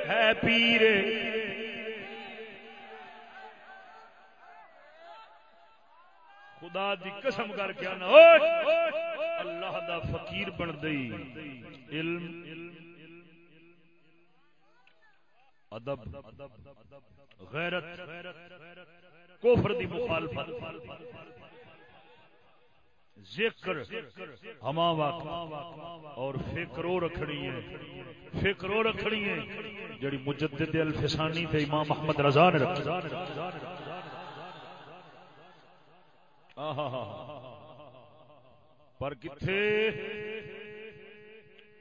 ہے پیر۔ خدا دی قسم کر کے نا اللہ دا فقیر بن گئی علم، ادب، غیرت۔ کوفر دی مخالفت۔ ذکر ہما اور فکرو رکھنی ہے۔ فکرو رکھنی ہے جڑی مجدد الفسانی تے امام محمد رضا نے رکھی۔ پر کتنے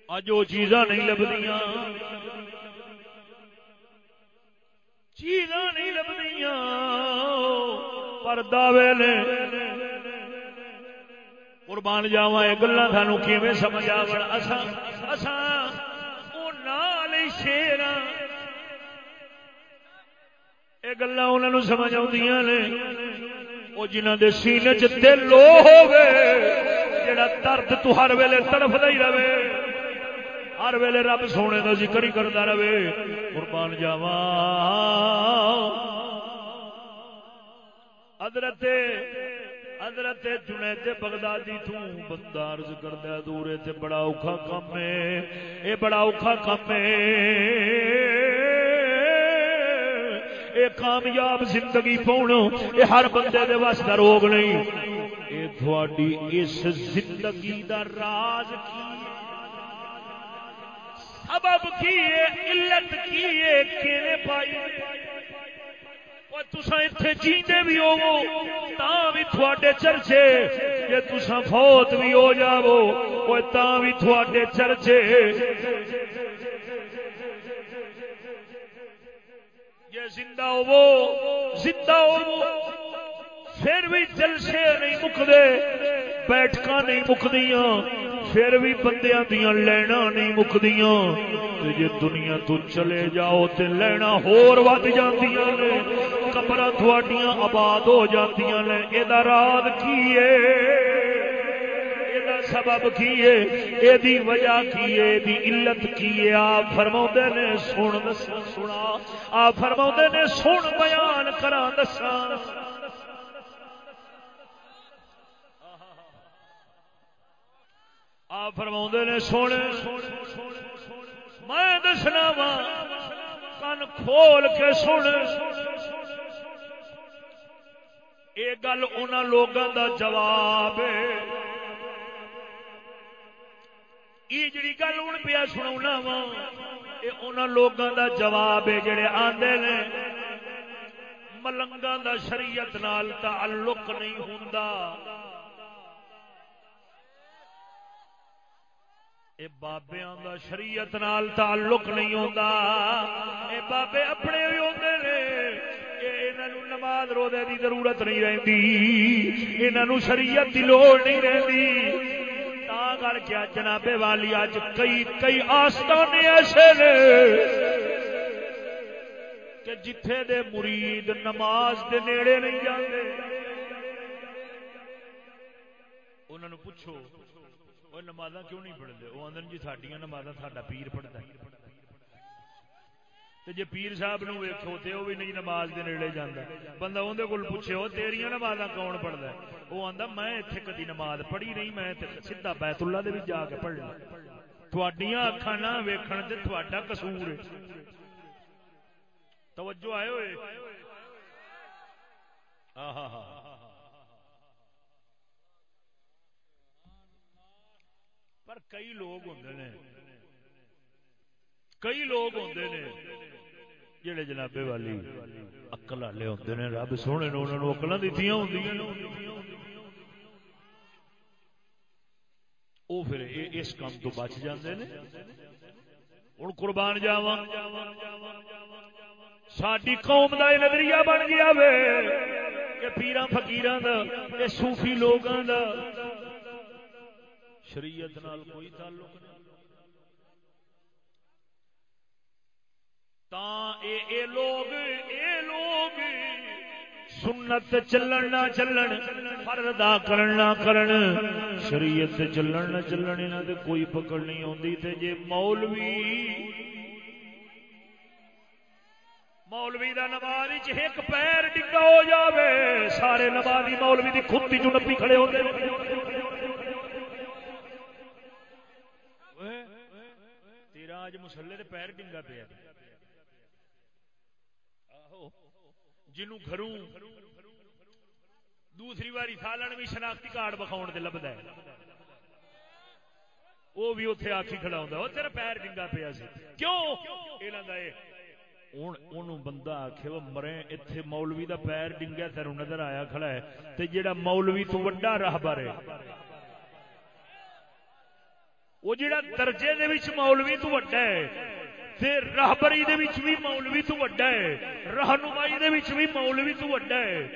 اج وہ چیزاں نہیں لبدیاں چیزاں نہیں لبدیاں پر دعوے نے۔ قربان جاوا یہ گلا سانو کی سمجھ آسا شیر یہ گلا انہوں سمجھ آدی نے۔ وہ جنہ دے سینے چ دل لو جڑا درد تو ہر ویلے تڑف ہی رہے ہر ویلے رب سونے کا ذکر ہی کرتا رہے قربان جاوا حضرت حضرت جنید بغدادی تو بندہ عرض کردا دورے تے بڑا اوکھا کم ہے۔ اے بڑا اوکھا کم ہے۔ اے کامیاب زندگی پاؤنا اے ہر بندے دے واسطے روگ نہیں۔ اے تھوڑی اس زندگی دا راز کی سبب کی ہے، علت کی ہے، کینے پائی جیندے بھی ہوو تا بھی تھوڑے چرچے جے تسا فوت بھی ہو جاو تا بھی تھوڑے چرچے زندہ ہو زندہ ہو پھر بھی جلسے نہیں مکتے بیٹھک نہیں مکدیا پھر بھی بندیاں دیا لینا نہیں مکدیا جی دنیا تو چلے جاؤ تے لینا ہور ود جاندیاں نے۔ قبر تھوڑیاں آباد ہو جاندیاں نے۔ یہ رات کی ہے؟ سبب کیے یہ وجہ کیے دی علت کیے آپ فرما نے سن دس سنا۔ آپ فرما نے سن بیان کرا دسا آپ فرما نے سن میں دسنا وا، کن کھول کے سن یہ گل ان لوگوں کا جواب یہ جڑی گل ہوں پیا سنا وا یہ ان لوگوں کا جواب ہے، جڑے آدھے نے ملنگا دا شریعت نال تعلق نہیں ہوں بابیا دا شریعت نال تعلق نہیں ہوتا اے بابے اپنے بھی ہوتے نے نماز روزے دی ضرورت نہیں رہتی یہ شریعت کی لوڑ نہیں رہتی کر کے جنابے والی اج کئی کئی آستانے ایسے نے کہ جتھے دے مرید نماز دے نیڑے نہیں جاتے انہوں نے پوچھو وہ نماز کیوں نہیں پڑھتے وہ آدھے جی سڈیا نماز ساڈا پیر پڑھتا جی پیر صاحب نو ویکو تو وہ بھی نہیں نماز دے نیڑے جانا بندہ اندر کول پوچھے وہ تیریا نماز کون پڑھتا ہے؟ وہ آتا میں اتنے کدی نماز پڑھی نہیں، میں سیدا بیت اللہ دے بھی جا کے پڑھنا تھوڑیاں اکھا نہ ویکھن تے تھوڑا قصور ہے۔ توجہ آئے ہوئے؟ پر کئی لوگ ہوں نے۔ کئی لوگ ہوندے نے۔ جڑے جنابے والی اکل والے ہوندے نے، رب سونے نے انہاں نو اکلاں دتیاں ہوندیاں نے۔ پھر اس کام تو بچ جاندے نے۔ ہن قربان جاواں۔ ساری قوم دا نظریہ بن گیا وے کہ پیراں فقیراں دا، اے صوفی لوگاں دا شریعت نال کوئی تعلق نہیں۔ تا اے اے لوگ اے لوگ سنت چلن نہ چلن فرد ادا کرن نہ کرن، شریعت چلن نہ چلن، انہاں تے کوئی پکڑ نہیں ہوندی تے جے مولوی مولوی دا نماز وچ ایک پیر ڈگا ہو جاوے، سارے نمازی مولوی دی کھتی چ نپی کھڑے ہوتے تیرا اج مسلے دے پیر ڈنگا پیا جنوں گھروں دوسری باری سالن بھی شناختی کارڈ بکھاؤ سے لبدا ہے وہ بھی اتنے آخی کھڑا ہوں تیرا پیر ڈنگا پیا سی کیوں یہ بندہ آخ وہ مرے اتنے مولوی دا پیر ڈنگیا تیروں نظر آیا کھڑا ہے تے جیڑا مولوی تو وڈا راہبر ہے وہ جیڑا درجے دے وچ مولوی تو وڈا ہے تے راہبری دے وچ بھی مولوی تو وڈا ہے، رہنمائی دے وچ بھی مولوی تو وڈا ہے۔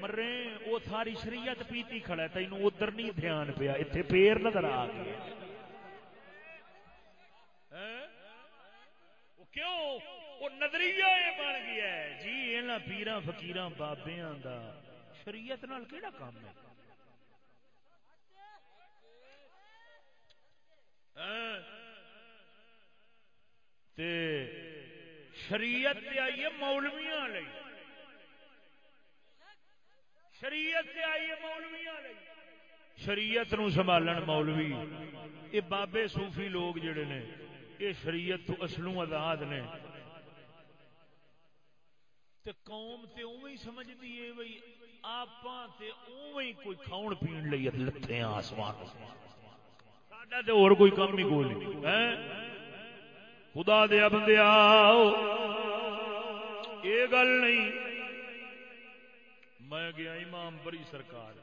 مرے وہ ساری شریعت پیتی کھڑا ہے، تینوں ادھر نہیں دھیان پیا اتنے پیر نظر آ گیا ہاں؟ کیوں؟ وہ نظریہ یہ بن گیا ہے۔ جی یہاں پیران فکیر بابیا دا۔ شریعت نال کیڑا کام ہے؟ تے شریعت آئیے مولویاں لئی۔ شریعت سے آئیے مولوی شریعت نو سنبھالن مولوی۔ یہ بابے صوفی لوگ جڑے نے یہ شریعت تو اصلوں آزاد نے۔ تے قوم تے اوویں سمجھدی ہے بھئی، آپاں تے اوویں کوئی کھاون پین لئی لتھے آسمان ساڈا تے اور کوئی کم ہی کوئی نہیں ہیں خدا دے بندے آؤ۔ یہ گل نہیں۔ میں گیا امام بری سرکار۔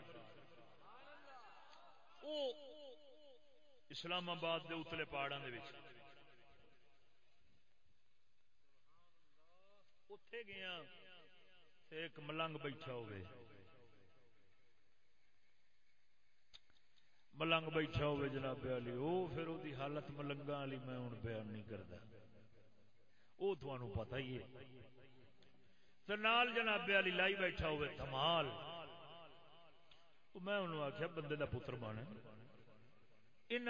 اسلام آباد دے اتلے پہاڑوں کے اتے گیا ایک ملنگ بیٹھا ہوئے ملنگ بیٹھا ہوئے جناب علی وہ پھر وہ حالت ملنگا والی میں ہوں بیان نہیں کرتا وہ تمہوں پتہ ہی ہے۔ نال جناب علی لائی بیٹھا ہوئے دمال میں انہوں آخیا بندے دا پتر بن ان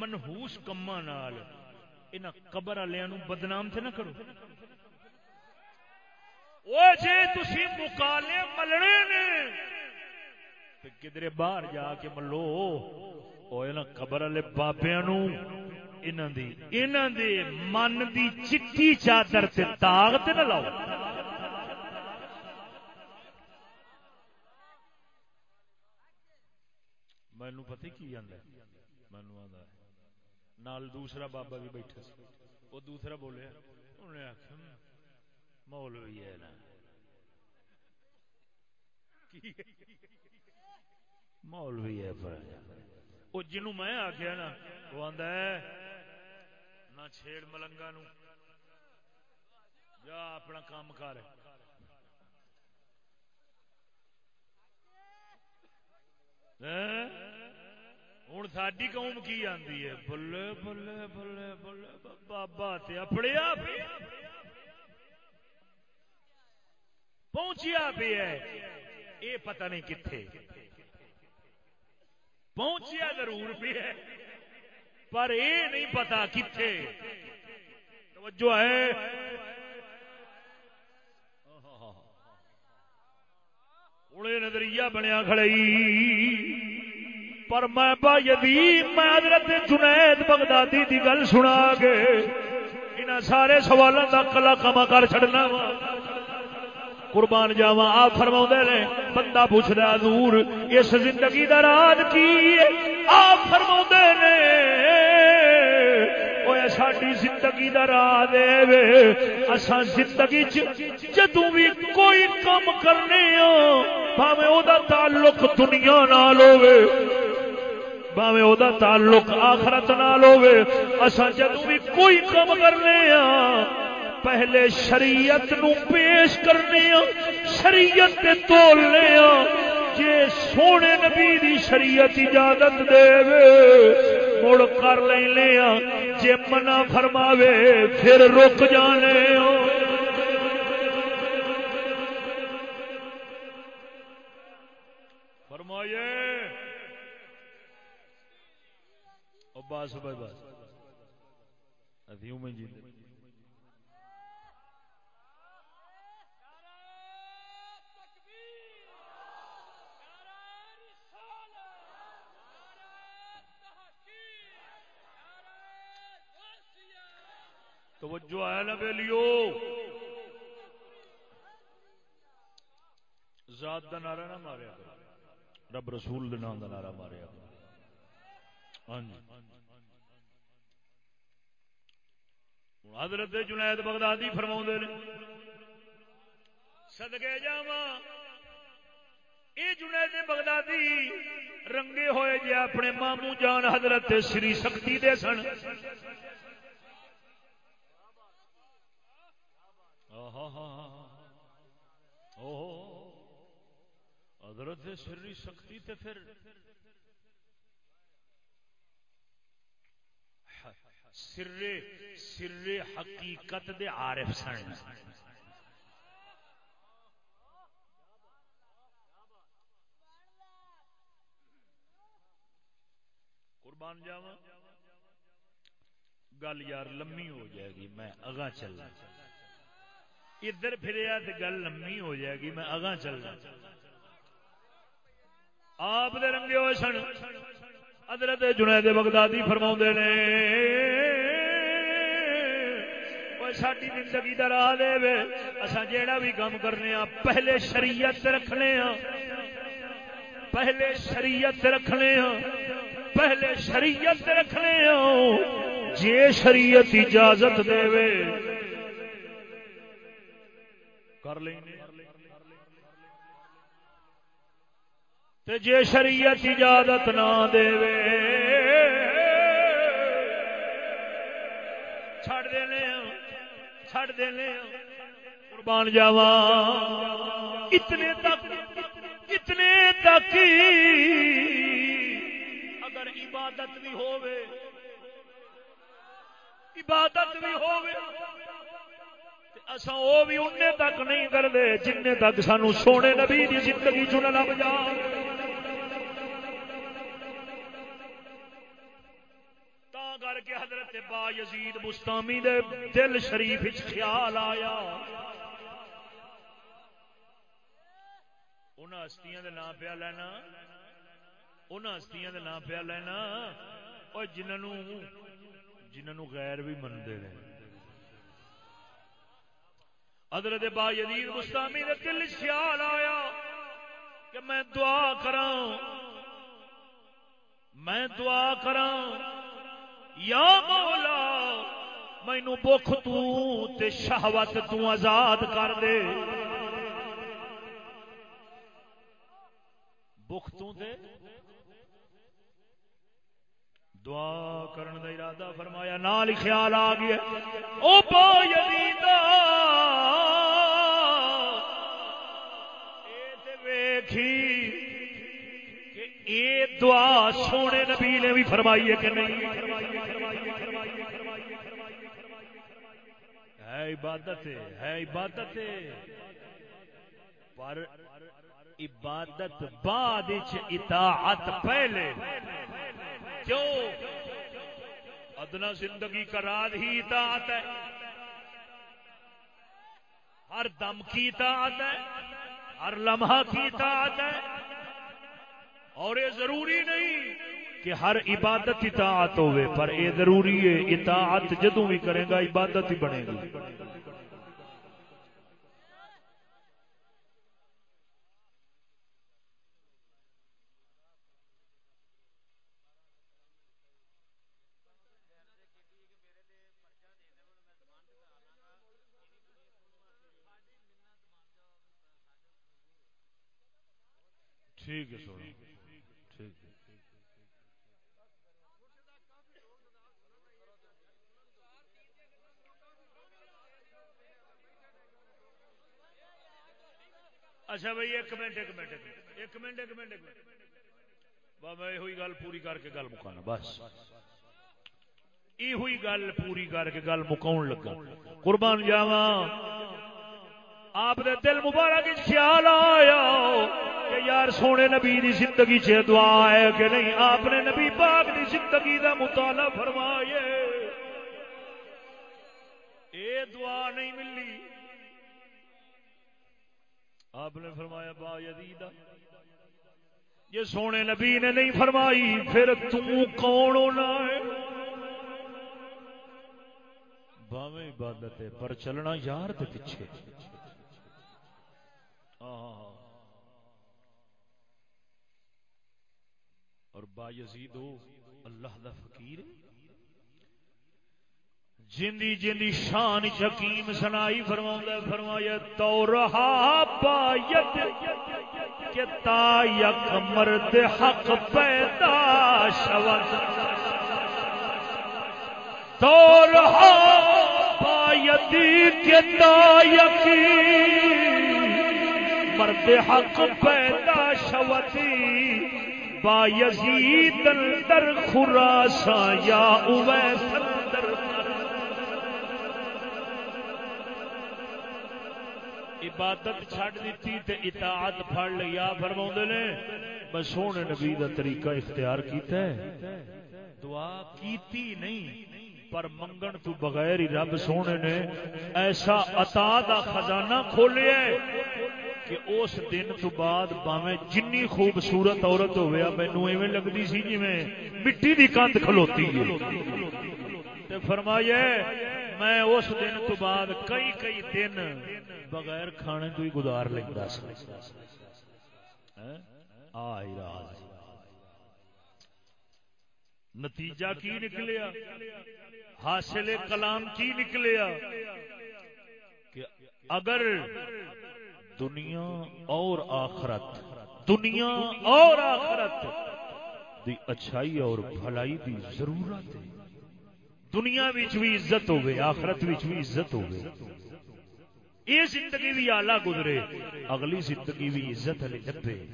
منہوس کما نال ان قبر والوں بدنام سے نہ کرو۔ وہ جی تھی مکالے ملنے نے۔ کدھر باہر جا کے ملو وہ قبر والے بابیا من دی چٹی چادر سے داغ نہ لاؤ مینو پتہ کی آدھا مینو آدھا نال دوسرا بابا بھی بیٹھا سی وہ دوسرا بولیا انہیں آخیا مولوی ہے نا مولوی ہے وہ جنوں میں آخیا نا وہ آدھا نہ چھیڑ ملنگا نو جا اپنا کام کر۔ ہوں ساری قوم کی آتی ہے؟ بلے بلے بلے بلے، بابا اپڑیا پہنچیا پہ ہے۔ یہ پتہ نہیں کتنے پہنچیا ضرور پہ ہے، پر یہ نہیں پتا کتنے توجہ ہے۔ نظریہ بنیا کھڑی پر میں با یدیم میں حضرت جنید بغدادی دی گل سنا کے ان سارے سوالوں کا کلا کما کر چڑنا وا۔ قربان جاوا آ فرما نے، بندہ پوچھتا دور اس زندگی کا راج کی آ فرما نے ساری زندگی کا راہ دے اسان زندگی جدو بھی کوئی کام کرنے پاوے وہ تعلق دنیا نال ہوے پاوے وہ تعلق آخرت نال ہوے اسان جدو بھی کوئی کام کرنے پہلے شریعت نو پیش کرنے شریعت تے تولنے جے سونے نبی دی شریعت اجازت دے، مڑ کر لے جے منع فرماوے، پھر رک جانے ہو فرمائیے۔ بس بس بس ادھیوں میں جی۔ توجہ ہے نا بیلیو؟ ذات کا نعرہ نہ ماریا کرو۔ رب رسول دے نام کا نعرہ ماریا کرو۔ ہاں جی۔ حضرت جنید بغدادی فرما نے سدگے جا یہ جنید بغدادی، رنگے ہوئے جی اپنے مامو جان حضرت سری سختی دے سن۔ حضرت سری سختی تے پھر سر سر حقیقت دے عارف سن قربان جاوا گل یار لمبی ہو جائے گی میں اگاں چلنا ادھر پھریا تو گل لمبی ہو جائے گی، میں اگاں چلنا۔ آپ دے رنگے ہوئے سن۔ ادرت جنید بغدادی فرما نے ساری زندگی کا راہ دے اصا جیڑا بھی کام کرنے ہاں پہلے شریعت رکھنے ہاں پہلے شریعت رکھنے ہاں پہلے شریعت رکھنے ہاں جے شریعت اجازت دے کر لیں۔ جے شریعت اجازت نہ دے چھڑ دینے چھڑ دینے قربان جاوا اتنے تک اتنے تک اگر عبادت بھی ہووے، عبادت بھی ہووے۔ اساں وہ بھی ان تک نہیں کرتے جن تک سانو سونے نبی دی زندگی چن لگ جا۔ کر کے حضرت با یزید مستامی دے دل شریف خیال آیا۔ ان ہستیاں دے نام پیا لینا۔ ان ہستیاں دے نام پیا لینا۔ اور جنہوں جنہوں غیر بھی منتے رہے۔ حضرت با یزید مستامی دے دل خیال آیا کہ میں دعا کرا میں دعا کرا یا مولا مینو بخ تے شہوت تو آزاد کر دے۔ بخ دعا کرن دا ارادہ فرمایا نال خیال آ گیا۔ او با یزیدہ ویکھی کہ اے دعا سونے نبی نے بھی فرمائی ہے کہ نہیں؟ ہے عبادت ہے عبادت۔ پر عبادت بعد اطاعت پہلے۔ کیوں؟ ادنا زندگی کا راز ہی اطاعت ہے۔ ہر دم کی اطاعت ہے۔ ہر لمحہ کی اطاعت ہے۔ اور یہ ضروری نہیں کہ ہر عبادت اطاعت ہوئے، پر یہ ضروری ہے اطاعت جدوں بھی کرے گا، عبادت ہی بنے گی۔ ٹھیک ہے سونا۔ ٹھیک ہے۔ اچھا بھائی، ایک منٹ ایک منٹ ایک منٹ ایک منٹ ایک منٹ میں یہ گل پوری کر کے گل مکانا، بس۔ یہ ہوئی گل پوری کر کے گل مکاؤ لگا۔ قربان جاوا آپ دے دل مبارک خیال آیا۔ کہ یار سونے نبی دی زندگی چ دعا ہے کہ نہیں؟ آپ نے نبی پاک دی زندگی دا مطالعہ فرمائے۔ اے دعا نہیں ملی۔ آپ نے فرمایا، با یزید، یہ سونے نبی نے نہیں فرمائی، پھر تم کون ہونا ہے؟ باویں عبادت ہے پر چلنا یار دے پیچھے۔ اور با یزید اللہ دا فقیر جندی جندی شان حکیم سنائی فرما فرمایا، تو رہا پایت کہ تا یک مرد حق پیدا شود۔ تو رہا پایت کہ تا یک مرد حق پیدا شوتی با یزید در خراسا یا اویس در عبادت چھڈ دیتی تے اطاعت پھڑ لیا فرماوندے نے بس سونے نبی دا طریقہ اختیار کیتا ہے۔ دعا کیتی نہیں پر منگن تو بغیر ہی رب سونے نے ایسا عطا دا خزانہ کھولیا کہ اس دن تو بعد باویں جنی خوبصورت عورت ہوئے مینو ایویں لگتی سی جی مٹی دی کند کھلوتی ہے۔ فرمایا، میں اس دن تو بعد کئی کئی دن بغیر کھانے تو ہی گزار لینا نتیجہ کی نکلیا؟ حاصل کلام کی نکلیا؟ کہ اگر دنیا اور آخرت، دنیا اور آخرت دی اچھائی اور بھلائی دی ضرورت ہے۔ دنیا بھی عزت ہوے، آخرت بھی عزت ہوے۔ یہ زندگی بھی آلہ گزرے، اگلی زندگی بھی عزت والے لبے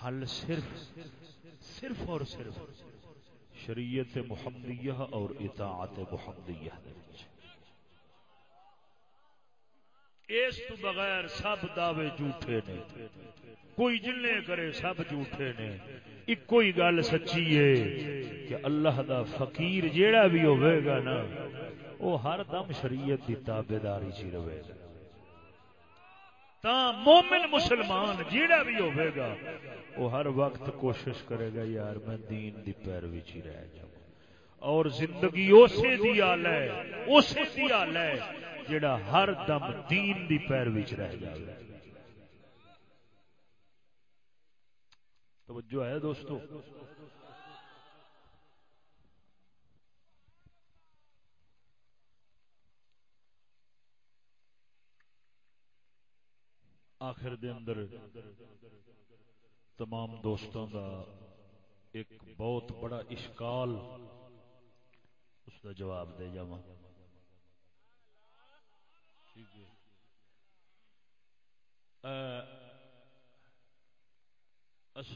حل صرف صرف اور صرف شریعت محمدیہ اور اطاعت محمدیہ اس تو بغیر سب دعوے جھوٹے نے کوئی جلنے کرے سب جھوٹے نے ایک ہی گل سچی ہے کہ اللہ دا فقیر جیڑا بھی ہوئے گا نا وہ ہر دم شریعت کی تابے داری چی رہے گا تا مومن مسلمان جیڑا بھی ہوئے گا، وہ ہر وقت کوشش کرے گا، یار میں دین دی پیروی چی رہ جاؤں۔ اور زندگی اسی دی آل ہے، اسی دی آل ہے جڑا ہر دم دین دی پیروی چ رہ جائے توجہ ہے دوستو؟ آخر دے اندر تمام دوستوں کا ایک بہت بڑا اشکال اس کا جواب دے جا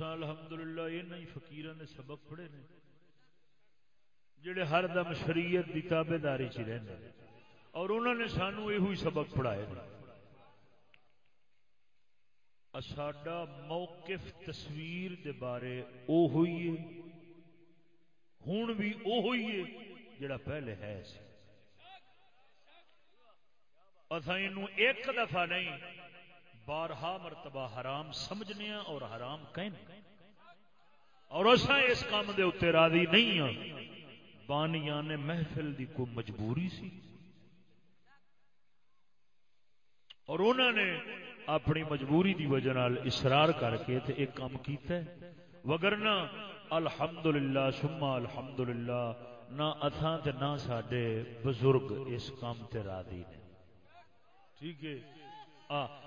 الحمد للہ یہ نہیں فکیر نے سبق پڑھے نے، جڑے ہر دم شریعت کی تابے داری چ رہے اور انہوں نے سانو یہ سبق پڑھائے ساڈا موقف تصویر دے بارے او ہوئی ہے۔ ہوں بھی او ہوئی ہے جڑا پہلے ہے ایک دفعہ نہیں، بارہا مرتبہ حرام سمجھنے اور حرام کہنے اور اصا اس کام دے اتنے راضی نہیں ہاں بانیا نے محفل دی کو مجبوری سی؟ اور انہوں نے اپنی مجبوری دی وجہ اسرار کر کے تے ایک کام کیتا ہے۔ وگرنا الحمدللہ سما الحمدللہ، نہ اتھاں تے نہ ساڈے بزرگ اس کام تے راضی نے۔ ٹھیک ہے۔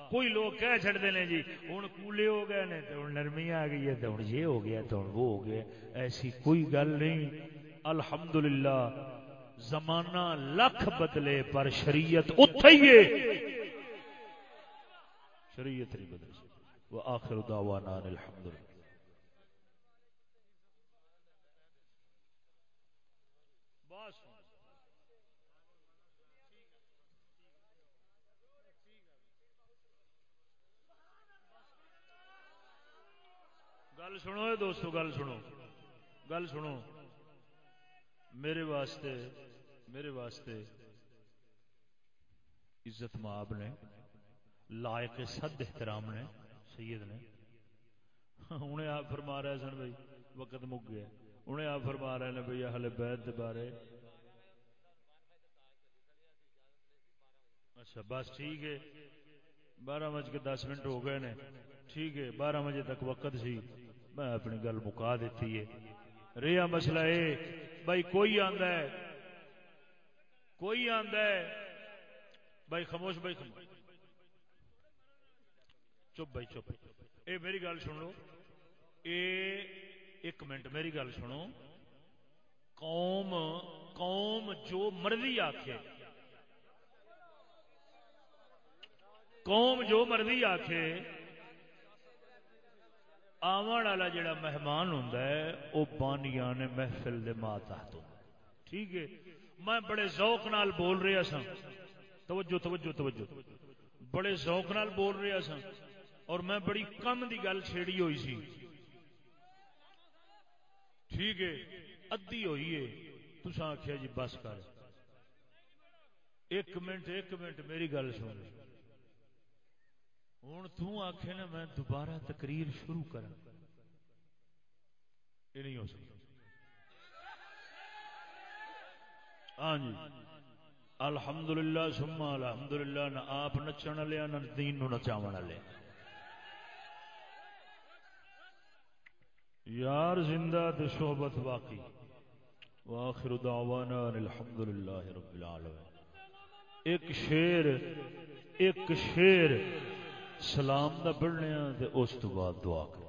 کوئی لوگ کہہ چھڑتے ہیں جی ہوں کولے ہو گئے نے تو ہوں نرمی آ گئی ہے تو ہوں یہ ہو گیا تو ہوں وہ ہو گیا۔ ایسی کوئی گل نہیں۔ الحمدللہ، زمانہ لکھ بدلے پر شریعت اتے ہی شریعت نہیں بدل سکتی۔ وہ آخر دعوانا الحمد للہ گل سنو دوستو، گل سنو۔ گل سنو۔ میرے واسطے میرے واسطے عزت ماب نے لائق صد احترام نے، سید نے۔ انہیں آپ فرما رہے سن بھائی، وقت مک گیا۔ انہیں آپ فرما رہے ہیں بھائی، اہل بیت بارے۔ اچھا بس ٹھیک ہے۔ بارہ بج کے دس منٹ ہو گئے نے۔ ٹھیک ہے، بارہ بجے تک وقت سی۔ میں اپنی گل مکا دیتی ہے۔ رہا مسئلہ اے۔ بھائی، کوئی آندا ہے؟ کوئی آندا ہے؟ بھائی، خاموش بھائی، خاموش۔ چپ بھائی، چپ۔ اے میری گل سن لو۔ اے ایک منٹ، میری گل سنو قوم قوم جو مرضی آخے قوم جو مرضی آخے آن والا جڑا مہمان ہوں وہ بانیا نے محفل دے ماتحت ہوں ٹھیک ہے۔ میں بڑے ذوق نال بول رہا سا توجہ توجہ توجہ۔ بڑے ذوق نال بول رہا سا اور میں بڑی کم دی گل چھیڑی ہوئی سی۔ ٹھیک ہے، ادھی ہوئی ہے۔ تسا آخیا جی بس کر۔ ایک منٹ ایک منٹ، میری گل سن۔ ہوں تک نا میں دوبارہ تقریر شروع کرا یہ نہیں ہو سکتا۔ ہاں جی۔ الحمد للہ سما الحمد للہ نہ آپ نچن والے نہ دین نچاو والے یار زندہ تے صحبت باقی. واخر دعوانا الحمد للہ رب العالمین. ایک شیر ایک شیر سلام دا پڑھنے تے اس تو بعد دعا کر